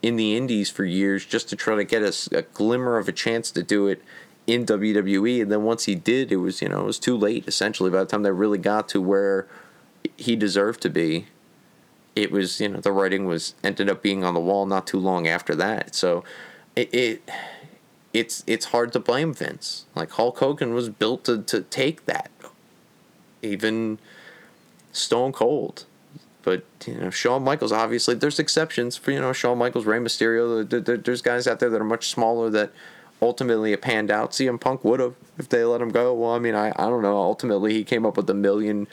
in the Indies for years just to try to get a, a glimmer of a chance to do it in WWE. And then once he did, it was, you know, it was too late essentially by the time they really got to where he deserved to be it was you know the writing was ended up being on the wall not too long after that so it, it it's it's hard to blame Vince. Like Hulk Hogan was built to, to take that even Stone Cold. But you know Shawn Michaels obviously there's exceptions for you know Shawn Michaels Rey Mysterio there, there, there's guys out there that are much smaller that ultimately it panned out. CM Punk would have if they let him go. Well I mean I, I don't know. Ultimately he came up with a million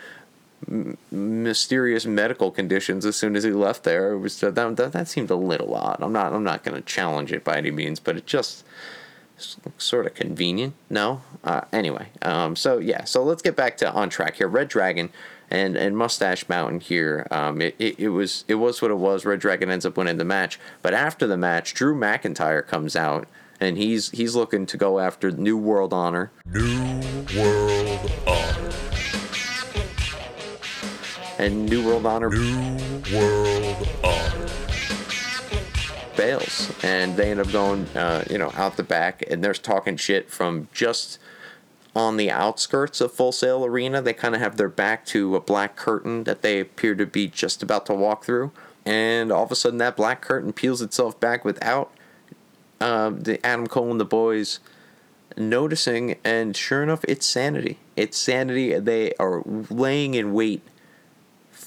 mysterious medical conditions as soon as he left there. It was that, that, that seemed a little odd. I'm not I'm not going to challenge it by any means, but it just sort of convenient. No. Uh, anyway, um, so yeah, so let's get back to on track here. Red Dragon and and Mustache Mountain here. Um, it, it, it was it was what it was. Red Dragon ends up winning the match, but after the match, Drew McIntyre comes out. And he's he's looking to go after New World Honor. New World Honor. And New World Honor New World Honor. bails, and they end up going, uh, you know, out the back, and they're talking shit from just on the outskirts of Full Sail Arena. They kind of have their back to a black curtain that they appear to be just about to walk through, and all of a sudden that black curtain peels itself back without um, the Adam Cole and the boys noticing, and sure enough, it's sanity. It's sanity. They are laying in wait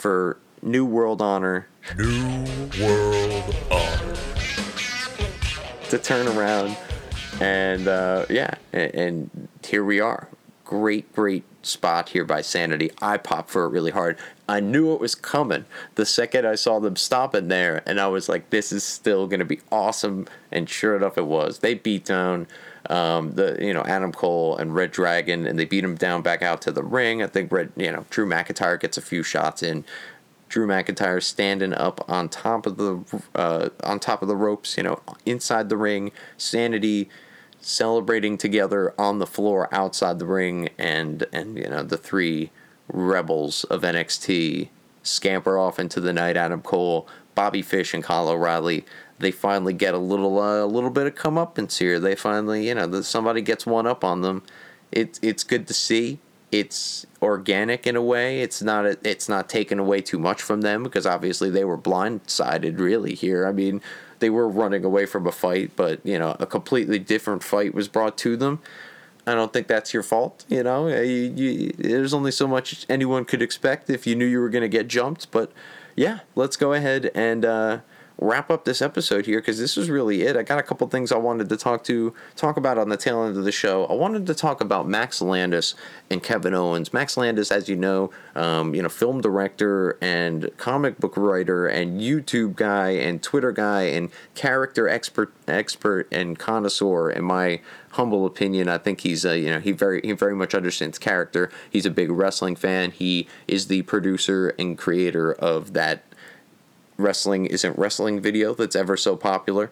for New World Honor. New World Honor. to turn around and uh, yeah and, and here we are. Great great spot here by sanity. I popped for it really hard. I knew it was coming. The second i saw them stopping there and i was like this is still going to be awesome. And sure enough it was. They beat down um, the you know adam cole and red dragon and they beat him down back out to the ring i think red you know drew mcintyre gets a few shots in Drew McIntyre standing up on top of the uh, on top of the ropes, you know, inside the ring. Sanity celebrating together on the floor outside the ring, and and you know the three rebels of NXT scamper off into the night. Adam Cole, Bobby Fish, and Kyle O'Reilly. They finally get a little uh, a little bit of comeuppance here. They finally you know that somebody gets one up on them. It's it's good to see it's organic in a way. It's not it's not taken away too much from them because obviously they were blindsided really here. I mean, they were running away from a fight, but you know, a completely different fight was brought to them. I don't think that's your fault. You know, you, you, there's only so much anyone could expect if you knew you were going to get jumped. But yeah, let's go ahead and uh, wrap up this episode here because this is really it. I got a couple things I wanted to talk to talk about on the tail end of the show. I wanted to talk about Max Landis and Kevin Owens. Max Landis, as you know, um, you know, film director and comic book writer and YouTube guy and Twitter guy and character expert expert and connoisseur. In my humble opinion, I think he's a you know he very he very much understands character. He's a big wrestling fan. He is the producer and creator of that wrestling isn't wrestling video that's ever so popular.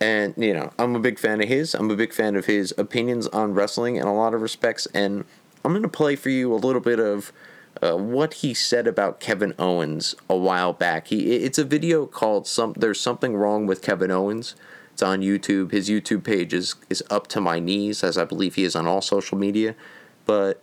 And, you know, I'm a big fan of his. I'm a big fan of his opinions on wrestling in a lot of respects. And I'm going to play for you a little bit of uh, what he said about Kevin Owens a while back. He It's a video called some, There's Something Wrong with Kevin Owens. It's on YouTube. His YouTube page is, is up to my knees, as I believe he is on all social media. But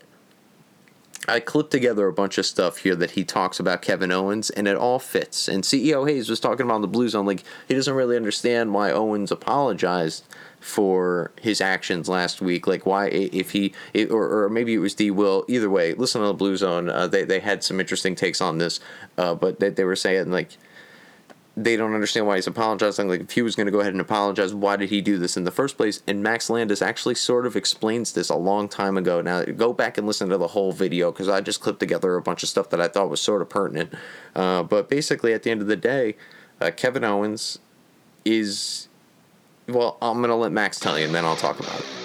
I clipped together a bunch of stuff here that he talks about Kevin Owens, and it all fits. And CEO Hayes was talking about the Blue Zone, like he doesn't really understand why Owens apologized for his actions last week. Like why, if he, it, or, or maybe it was D. Will. Either way, listen to the Blue Zone. Uh, they they had some interesting takes on this, uh, but they, they were saying like they don't understand why he's apologizing. Like, if he was going to go ahead and apologize, why did he do this in the first place? And Max Landis actually sort of explains this a long time ago. Now, go back and listen to the whole video because I just clipped together a bunch of stuff that I thought was sort of pertinent. Uh, but basically, at the end of the day, uh, Kevin Owens is. Well, I'm going to let Max tell you and then I'll talk about it.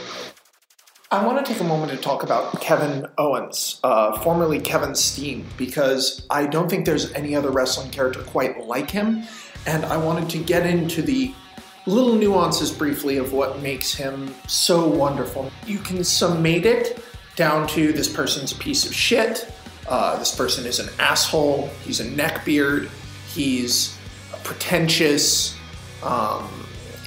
I want to take a moment to talk about Kevin Owens, uh, formerly Kevin Steen, because I don't think there's any other wrestling character quite like him. And I wanted to get into the little nuances briefly of what makes him so wonderful. You can summate it down to this person's a piece of shit, uh, this person is an asshole, he's a neckbeard, he's a pretentious, um,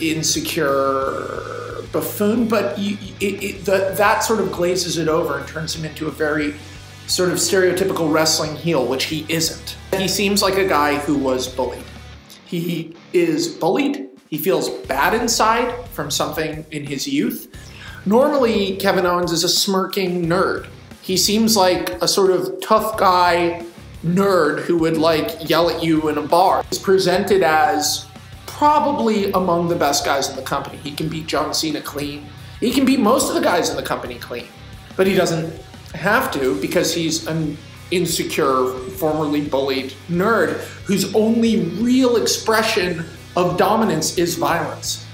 insecure buffoon, but you, it, it, the, that sort of glazes it over and turns him into a very sort of stereotypical wrestling heel, which he isn't. He seems like a guy who was bullied. He is bullied. He feels bad inside from something in his youth. Normally, Kevin Owens is a smirking nerd. He seems like a sort of tough guy nerd who would like yell at you in a bar. He's presented as probably among the best guys in the company. He can beat John Cena clean. He can beat most of the guys in the company clean. But he doesn't have to because he's an insecure, formerly bullied nerd whose only real expression of dominance is violence.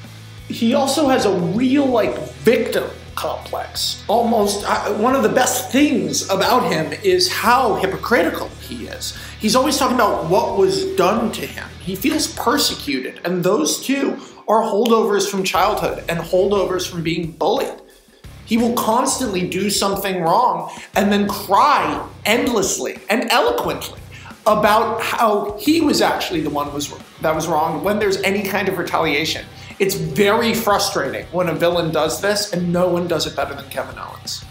He also has a real, like, victim complex. Almost uh, one of the best things about him is how hypocritical he is. He's always talking about what was done to him. He feels persecuted, and those two are holdovers from childhood and holdovers from being bullied. He will constantly do something wrong and then cry endlessly and eloquently about how he was actually the one was that was wrong when there's any kind of retaliation. It's very frustrating when a villain does this and no one does it better than Kevin Owens.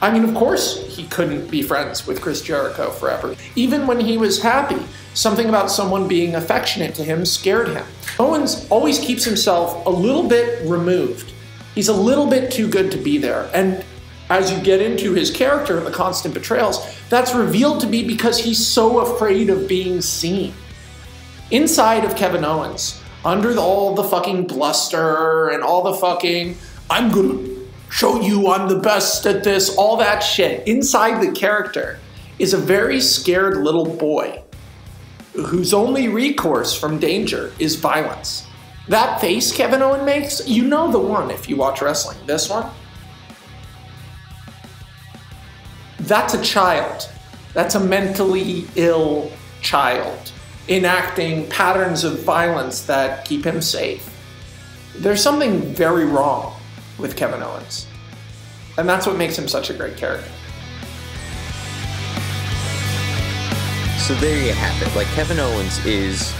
I mean, of course, he couldn't be friends with Chris Jericho forever. Even when he was happy, something about someone being affectionate to him scared him. Owens always keeps himself a little bit removed. He's a little bit too good to be there. And as you get into his character the constant betrayals, that's revealed to be because he's so afraid of being seen. Inside of Kevin Owens, under all the fucking bluster and all the fucking, I'm gonna show you I'm the best at this, all that shit, inside the character is a very scared little boy whose only recourse from danger is violence. That face Kevin Owen makes, you know the one if you watch wrestling. This one? That's a child. That's a mentally ill child enacting patterns of violence that keep him safe. There's something very wrong with Kevin Owens. And that's what makes him such a great character. So there you have it. Like Kevin Owens is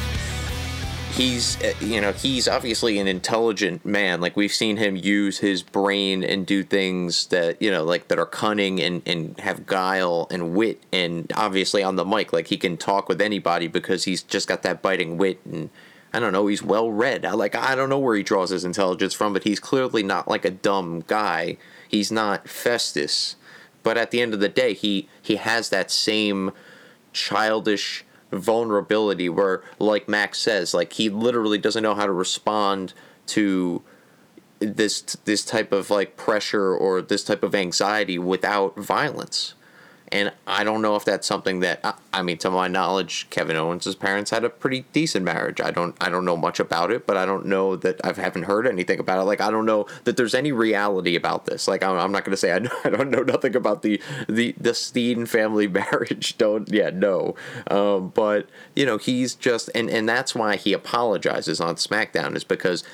he's uh, you know he's obviously an intelligent man like we've seen him use his brain and do things that you know like that are cunning and and have guile and wit and obviously on the mic like he can talk with anybody because he's just got that biting wit and I don't know, he's well read. I like I don't know where he draws his intelligence from, but he's clearly not like a dumb guy. He's not Festus. But at the end of the day, he he has that same childish vulnerability where like Max says, like he literally doesn't know how to respond to this this type of like pressure or this type of anxiety without violence and I don't know if that's something that I mean, to my knowledge, Kevin Owens' parents had a pretty decent marriage. I don't I don't know much about it, but I don't know that I haven't heard anything about it. Like I don't know that there's any reality about this. Like I'm, I'm not going to say I, I don't know nothing about the the the Steen family marriage. Don't yeah no, um, but you know he's just and and that's why he apologizes on SmackDown is because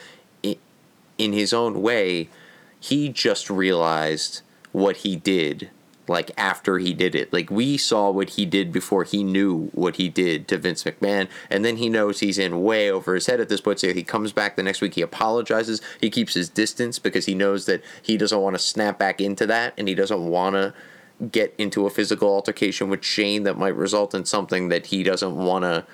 in his own way he just realized what he did like after he did it. Like we saw what he did before he knew what he did to Vince McMahon, and then he knows he's in way over his head at this point. So he comes back the next week, he apologizes, he keeps his distance because he knows that he doesn't want to snap back into that, and he doesn't want to get into a physical altercation with Shane that might result in something that he doesn't want to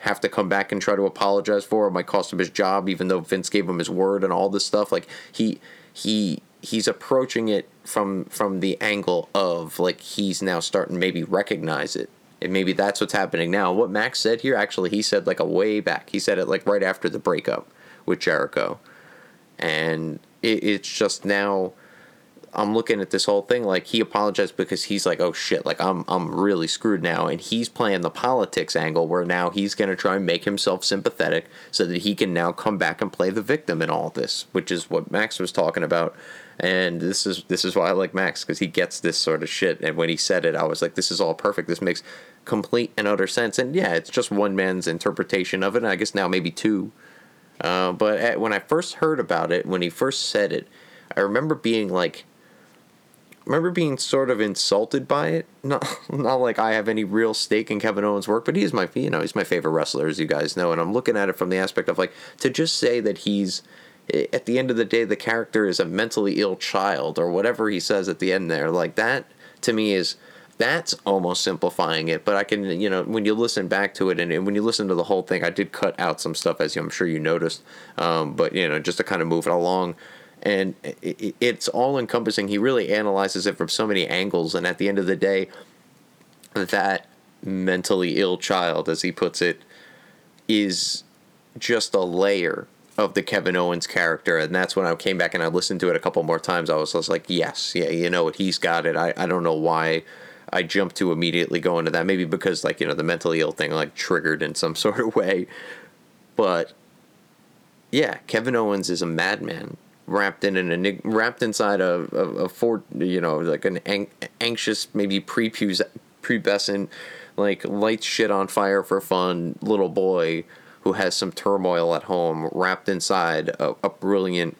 have to come back and try to apologize for. It might cost him his job, even though Vince gave him his word and all this stuff. Like he he he's approaching it from from the angle of like he's now starting to maybe recognize it. And maybe that's what's happening now. What max said here actually he said like a way back. He said it like right after the breakup with jericho. And it, it's just now i'm looking at this whole thing like he apologized because he's like oh shit like i'm i'm really screwed now. And he's playing the politics angle where now he's going to try and make himself sympathetic so that he can now come back and play the victim in all this which is what max was talking about and this is this is why I like Max because he gets this sort of shit. And when he said it, I was like, this is all perfect. This makes complete and utter sense. And yeah, it's just one man's interpretation of it. And I guess now maybe two. Uh, but at, when I first heard about it, when he first said it, I remember being like, remember being sort of insulted by it. Not not like I have any real stake in Kevin Owens' work, but he is my you know he's my favorite wrestler as you guys know, and I'm looking at it from the aspect of like to just say that he's at the end of the day, the character is a mentally ill child or whatever he says at the end there. Like that to me is that's almost simplifying it. But I can, you know, when you listen back to it and, and when you listen to the whole thing, I did cut out some stuff as I'm sure you noticed. Um, but you know, just to kind of move it along. And it, it's all encompassing. He really analyzes it from so many angles. And at the end of the day, that mentally ill child, as he puts it, is just a layer of the Kevin Owens character, and that's when I came back and I listened to it a couple more times. I was just like, yes, yeah, you know what, he's got it. I, I don't know why I jumped to immediately go into that. Maybe because like you know the mentally ill thing like triggered in some sort of way, but yeah, Kevin Owens is a madman wrapped in an wrapped inside a a, a you know like an ang- anxious maybe prepubescent like lights shit on fire for fun little boy who has some turmoil at home wrapped inside a, a brilliant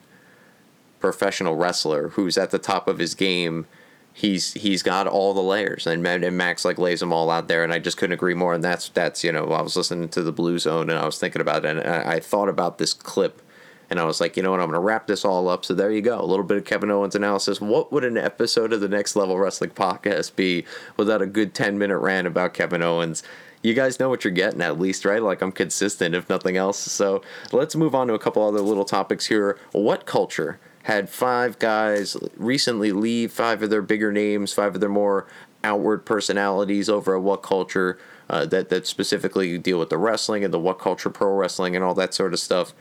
professional wrestler who's at the top of his game he's he's got all the layers. And, and Max like lays them all out there and I just couldn't agree more. And that's that's you know I was listening to the Blue Zone and I was thinking about it and I, I thought about this clip and I was like you know what I'm gonna wrap this all up. So there you go a little bit of Kevin Owens analysis. What would an episode of the Next Level Wrestling podcast be without a good 10 minute rant about Kevin Owens you guys know what you're getting at least, right? Like I'm consistent, if nothing else. So let's move on to a couple other little topics here. WhatCulture had five guys recently leave five of their bigger names, five of their more outward personalities over at WhatCulture uh, that that specifically deal with the wrestling and the WhatCulture Pro Wrestling and all that sort of stuff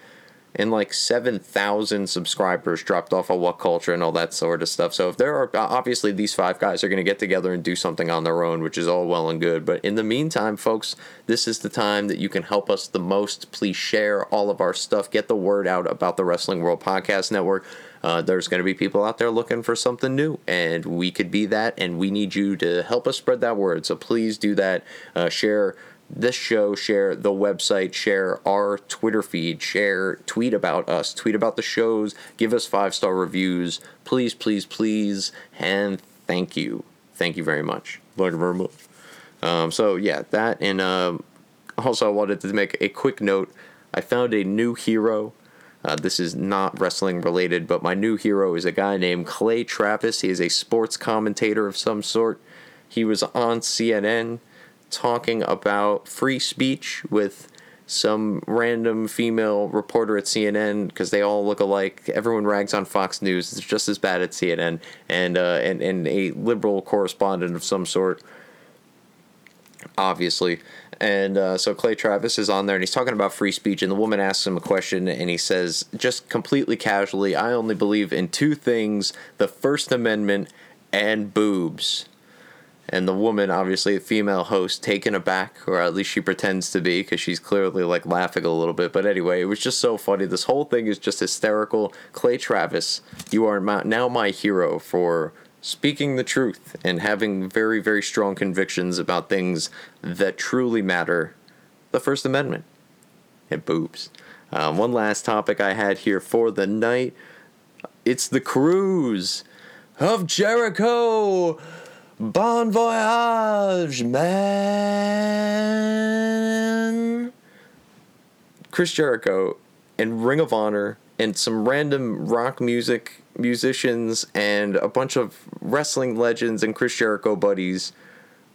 and like 7,000 subscribers dropped off of WhatCulture and all that sort of stuff. So if there are obviously these five guys are going to get together and do something on their own, which is all well and good. But in the meantime, folks, this is the time that you can help us the most. Please share all of our stuff. Get the word out about the Wrestling World Podcast Network. Uh, there's going to be people out there looking for something new, and we could be that, and we need you to help us spread that word. So please do that. Uh, share this show, share the website, share our Twitter feed, share, tweet about us, tweet about the shows, give us five star reviews. Please, please, please, and thank you. Thank you very much. Thank you very much. Um, so, yeah, that, and um, also I wanted to make a quick note. I found a new hero. Uh, this is not wrestling related, but my new hero is a guy named Clay Travis. He is a sports commentator of some sort. He was on CNN talking about free speech with some random female reporter at CNN because they all look alike. Everyone rags on Fox News. It's just as bad at CNN, and uh, and and a liberal correspondent of some sort, obviously. And uh, so Clay Travis is on there, and he's talking about free speech. And the woman asks him a question, and he says, just completely casually, "I only believe in two things: the First Amendment and boobs." And the woman, obviously a female host, taken aback, or at least she pretends to be, because she's clearly like laughing a little bit. But anyway, it was just so funny. This whole thing is just hysterical. Clay Travis, you are now my hero for speaking the truth and having very, very strong convictions about things that truly matter. The First Amendment and boobs. Um, one last topic I had here for the night. It's the cruise of Jericho. Bon voyage, man. Chris Jericho and Ring of Honor and some random rock music musicians and a bunch of wrestling legends and Chris Jericho buddies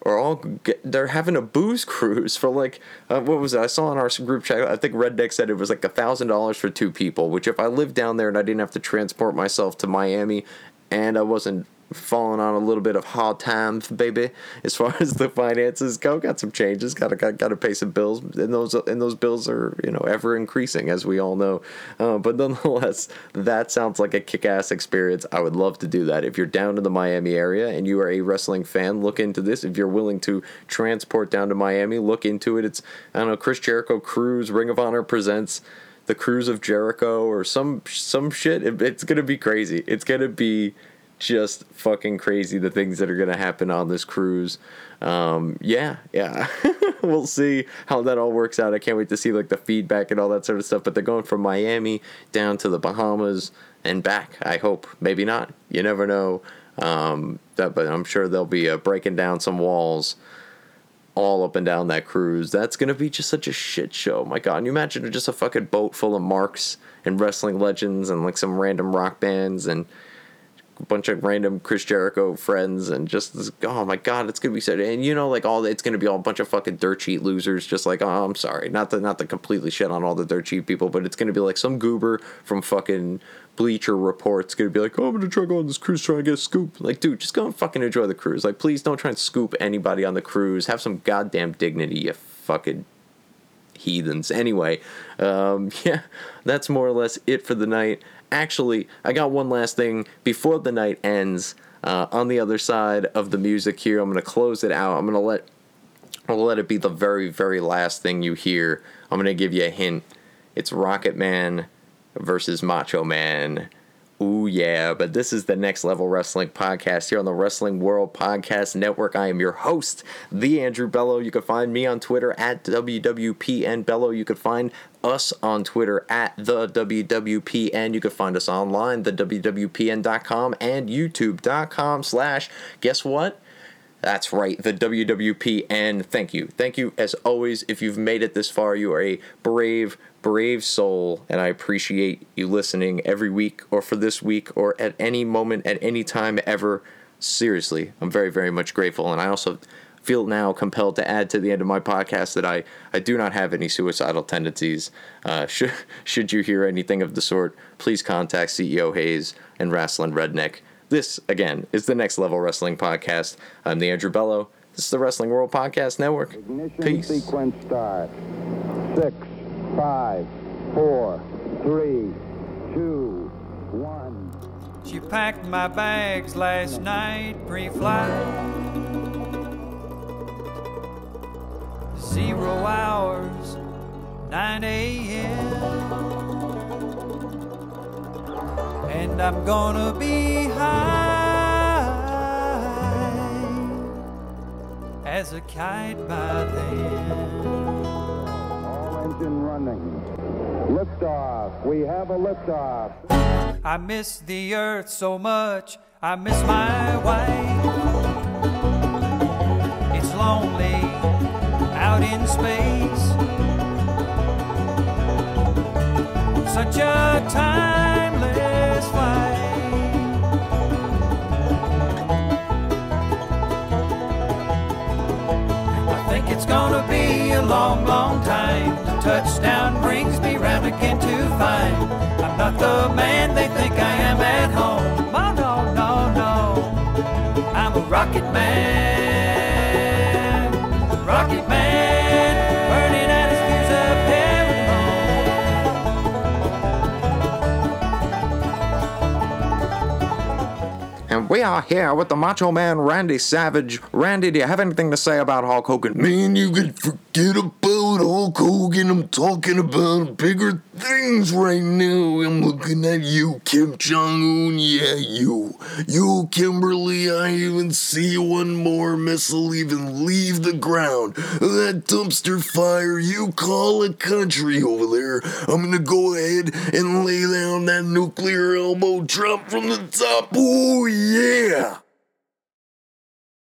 are all get, they're having a booze cruise for like uh, what was it? I saw in our group chat. I think Redneck said it was like a thousand dollars for two people. Which if I lived down there and I didn't have to transport myself to Miami, and I wasn't falling on a little bit of hard times, baby. As far as the finances go, got some changes. Got to got, got to pay some bills, and those and those bills are you know ever increasing as we all know. Uh, but nonetheless, that sounds like a kick-ass experience. I would love to do that. If you're down in the Miami area and you are a wrestling fan, look into this. If you're willing to transport down to Miami, look into it. It's I don't know Chris Jericho Cruise Ring of Honor presents the Cruise of Jericho or some some shit. It, it's gonna be crazy. It's gonna be just fucking crazy the things that are going to happen on this cruise. Um, yeah, yeah. we'll see how that all works out. I can't wait to see like the feedback and all that sort of stuff. But they're going from Miami down to the Bahamas and back. I hope. Maybe not. You never know. Um, that, but I'm sure they'll be uh, breaking down some walls all up and down that cruise. That's gonna be just such a shit show. My God, Can you imagine just a fucking boat full of marks and wrestling legends and like some random rock bands and bunch of random Chris Jericho friends and just oh my god, it's gonna be so and you know like all it's gonna be all a bunch of fucking dirt sheet losers. Just like oh, I'm sorry, not to not to completely shit on all the dirt sheet people, but it's gonna be like some goober from fucking Bleacher Report's gonna be like, oh, I'm gonna try to go on this cruise trying to get a scoop. Like, dude, just go and fucking enjoy the cruise. Like, please don't try and scoop anybody on the cruise. Have some goddamn dignity, you fucking heathens. Anyway, um, yeah, that's more or less it for the night. Actually, I got one last thing before the night ends. Uh, on the other side of the music here, I'm gonna close it out. I'm gonna let I'll let it be the very, very last thing you hear. I'm gonna give you a hint. It's Rocket Man versus Macho Man. Ooh, yeah, but this is the Next Level Wrestling Podcast here on the Wrestling World Podcast Network. I am your host, the Andrew Bello. You can find me on Twitter at WWPN Bello. You can find us on Twitter at the WWPN. You can find us online, the WWPN.com and YouTube.com slash, guess what? That's right, the WWPN. Thank you. Thank you, as always. If you've made it this far, you are a brave, brave soul, and I appreciate you listening every week or for this week or at any moment, at any time ever. Seriously, I'm very, very much grateful. And I also feel now compelled to add to the end of my podcast that I, I do not have any suicidal tendencies. Uh, should, should you hear anything of the sort, please contact CEO Hayes and Wrestling Redneck. This, again, is the Next Level Wrestling Podcast. I'm the Andrew Bello. This is the Wrestling World Podcast Network. Ignition Peace. sequence start. Six, five, four, three, two, one. She packed my bags last night pre-flight. Zero hours, 9 a.m. And I'm gonna be high as a kite by then. All engine running. Liftoff. We have a liftoff. I miss the earth so much. I miss my wife. It's lonely out in space. Such a timeless flight. I think it's gonna be a long, long time. The touchdown brings me round again to find I'm not the man they think I am at home. Oh no, no, no. I'm a rocket man. Are here with the Macho Man Randy Savage. Randy, do you have anything to say about Hulk Hogan? Man, you can forget about Hulk Hogan. I'm talking about bigger things right now. I'm looking at you, Kim Jong Un. Yeah, you. You, Kimberly. I even see one more missile even leave the ground. That dumpster fire you call a country over there. I'm gonna go ahead and lay down that nuclear elbow drop from the top. Oh, yeah.